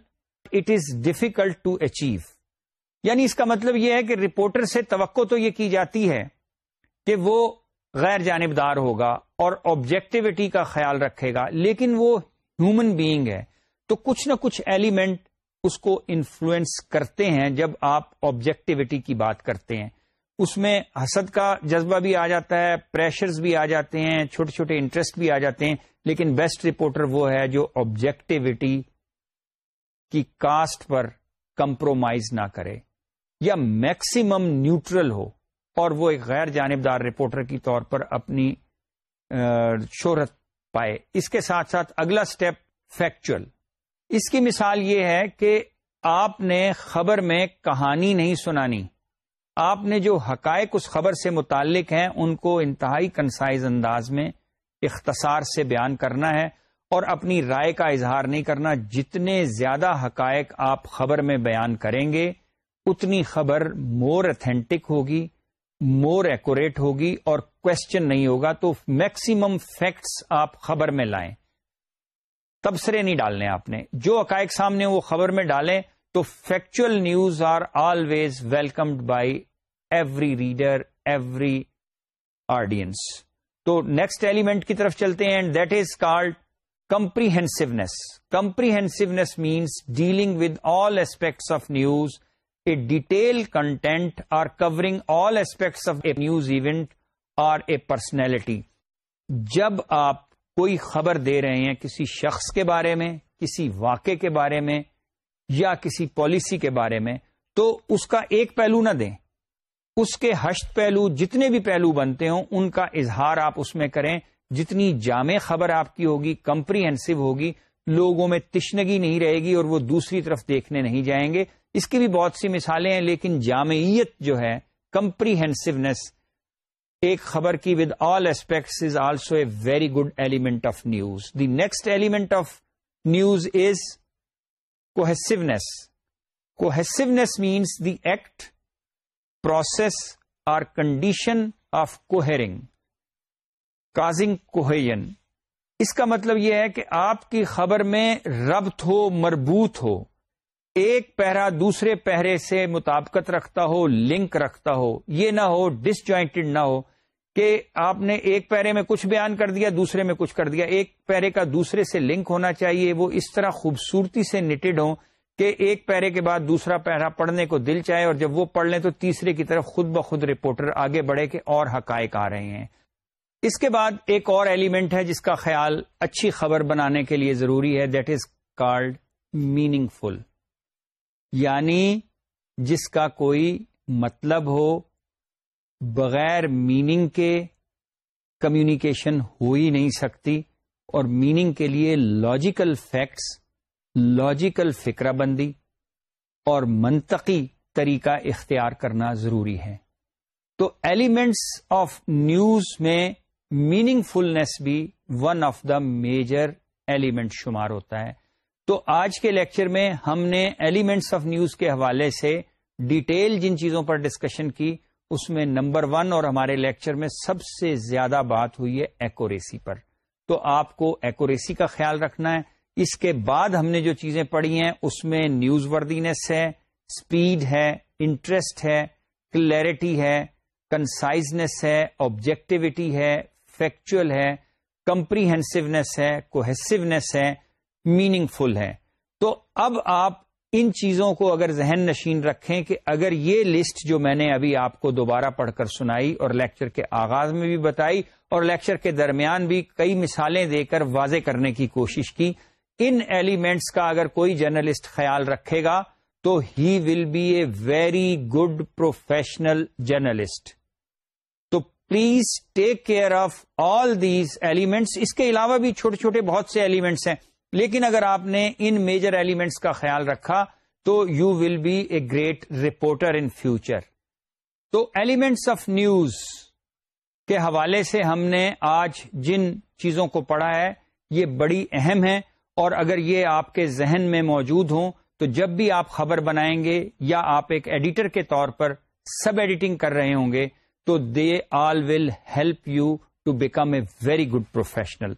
it is difficult to achieve یعنی اس کا مطلب یہ ہے کہ reporter سے توقع تو یہ کی جاتی ہے کہ وہ غیر جانبدار ہوگا اور آبجیکٹیوٹی کا خیال رکھے گا لیکن وہ ہیومن بینگ ہے تو کچھ نہ کچھ ایلیمنٹ اس کو انفلوئنس کرتے ہیں جب آپ آبجیکٹیوٹی کی بات کرتے ہیں اس میں حسد کا جذبہ بھی آ جاتا ہے پریشرز بھی آ جاتے ہیں چھوٹے چھوٹے انٹرسٹ بھی آ جاتے ہیں لیکن بیسٹ رپورٹر وہ ہے جو آبجیکٹیوٹی کی کاسٹ پر کمپرومائز نہ کرے یا میکسیمم نیوٹرل ہو اور وہ ایک غیر جانبدار رپورٹر کی طور پر اپنی شہرت پائے اس کے ساتھ ساتھ اگلا سٹیپ فیکچوئل اس کی مثال یہ ہے کہ آپ نے خبر میں کہانی نہیں سنانی آپ نے جو حقائق اس خبر سے متعلق ہیں ان کو انتہائی کنسائز انداز میں اختصار سے بیان کرنا ہے اور اپنی رائے کا اظہار نہیں کرنا جتنے زیادہ حقائق آپ خبر میں بیان کریں گے اتنی خبر مور اتھینٹک ہوگی مور ایکوریٹ ہوگی اور کوشچن نہیں ہوگا تو میکسیمم فیکٹس آپ خبر میں لائیں تبصرے نہیں ڈالنے آپ نے جو عقائق سامنے وہ خبر میں ڈالیں تو factual news are always welcomed by every reader every audience تو نیکسٹ ایلیمنٹ کی طرف چلتے ہیں and that is called comprehensiveness comprehensiveness means dealing with all aspects of news a detail content or covering all aspects of a news event or a personality جب آپ کوئی خبر دے رہے ہیں کسی شخص کے بارے میں کسی واقعے کے بارے میں یا کسی پالیسی کے بارے میں تو اس کا ایک پہلو نہ دیں اس کے ہشت پہلو جتنے بھی پہلو بنتے ہوں ان کا اظہار آپ اس میں کریں جتنی جامع خبر آپ کی ہوگی کمپریہنسو ہوگی لوگوں میں تشنگی نہیں رہے گی اور وہ دوسری طرف دیکھنے نہیں جائیں گے اس کی بھی بہت سی مثالیں ہیں لیکن جامعیت جو ہے کمپریہنسونیس ایک خبر کی with all aspects is also a very good element of news the next element of news is cohesiveness cohesiveness means the act process or condition of cohering causing cohering اس کا مطلب یہ ہے کہ آپ کی خبر میں ربط ہو مربوط ہو ایک پہرا دوسرے پہرے سے مطابقت رکھتا ہو لنک رکھتا ہو یہ نہ ہو ڈس جوائنٹڈ نہ ہو کہ آپ نے ایک پہرے میں کچھ بیان کر دیا دوسرے میں کچھ کر دیا ایک پہرے کا دوسرے سے لنک ہونا چاہیے وہ اس طرح خوبصورتی سے نٹڈ ہوں کہ ایک پہرے کے بعد دوسرا پہرا پڑھنے کو دل چاہے اور جب وہ پڑھ لیں تو تیسرے کی طرف خود بخود رپورٹر آگے بڑھے کے اور حقائق آ رہے ہیں اس کے بعد ایک اور ایلیمنٹ ہے جس کا خیال اچھی خبر بنانے کے لیے ضروری ہے that is card meaningful یعنی جس کا کوئی مطلب ہو بغیر میننگ کے کمیونیکیشن ہو ہی نہیں سکتی اور میننگ کے لیے لاجیکل فیکٹس لاجیکل فکرہ بندی اور منطقی طریقہ اختیار کرنا ضروری ہے تو ایلیمنٹس آف نیوز میں میننگ فلنس بھی one of the major element شمار ہوتا ہے تو آج کے لیکچر میں ہم نے ایلیمنٹس آف نیوز کے حوالے سے ڈیٹیل جن چیزوں پر ڈسکشن کی اس میں نمبر ون اور ہمارے لیکچر میں سب سے زیادہ بات ہوئی ہے ایکوریسی پر تو آپ کو ایکوریسی کا خیال رکھنا ہے اس کے بعد ہم نے جو چیزیں پڑھی ہیں اس میں نیوز وردینس ہے اسپیڈ ہے انٹرسٹ ہے کلیئرٹی ہے کنسائزنس ہے آبجیکٹیوٹی ہے فیکچوئل ہے کمپریہنسونیس ہے کوہیسونیس ہے میننگ فل ہیں تو اب آپ ان چیزوں کو اگر ذہن نشین رکھیں کہ اگر یہ لسٹ جو میں نے ابھی آپ کو دوبارہ پڑھ کر سنائی اور لیکچر کے آغاز میں بھی بتائی اور لیکچر کے درمیان بھی کئی مثالیں دے کر واضح کرنے کی کوشش کی ان ایلیمنٹس کا اگر کوئی جرنلسٹ خیال رکھے گا تو he will be a very good professional journalist تو please take care of all these elements اس کے علاوہ بھی چھوٹے چھوٹے بہت سے ایلیمنٹس ہیں لیکن اگر آپ نے ان میجر ایلیمنٹس کا خیال رکھا تو you will be a great reporter in future تو ایلیمنٹس آف نیوز کے حوالے سے ہم نے آج جن چیزوں کو پڑھا ہے یہ بڑی اہم ہے اور اگر یہ آپ کے ذہن میں موجود ہوں تو جب بھی آپ خبر بنائیں گے یا آپ ایک ایڈیٹر کے طور پر سب ایڈیٹنگ کر رہے ہوں گے تو they all will help you to become a very good professional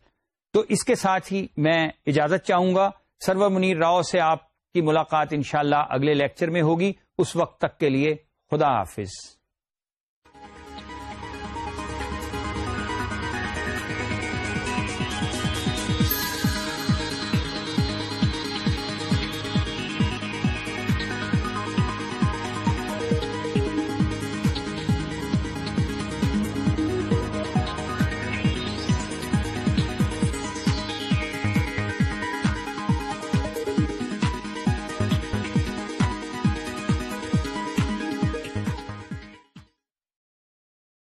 تو اس کے ساتھ ہی میں اجازت چاہوں گا سرو منیر راؤ سے آپ کی ملاقات انشاءاللہ اگلے لیکچر میں ہوگی اس وقت تک کے لیے خدا حافظ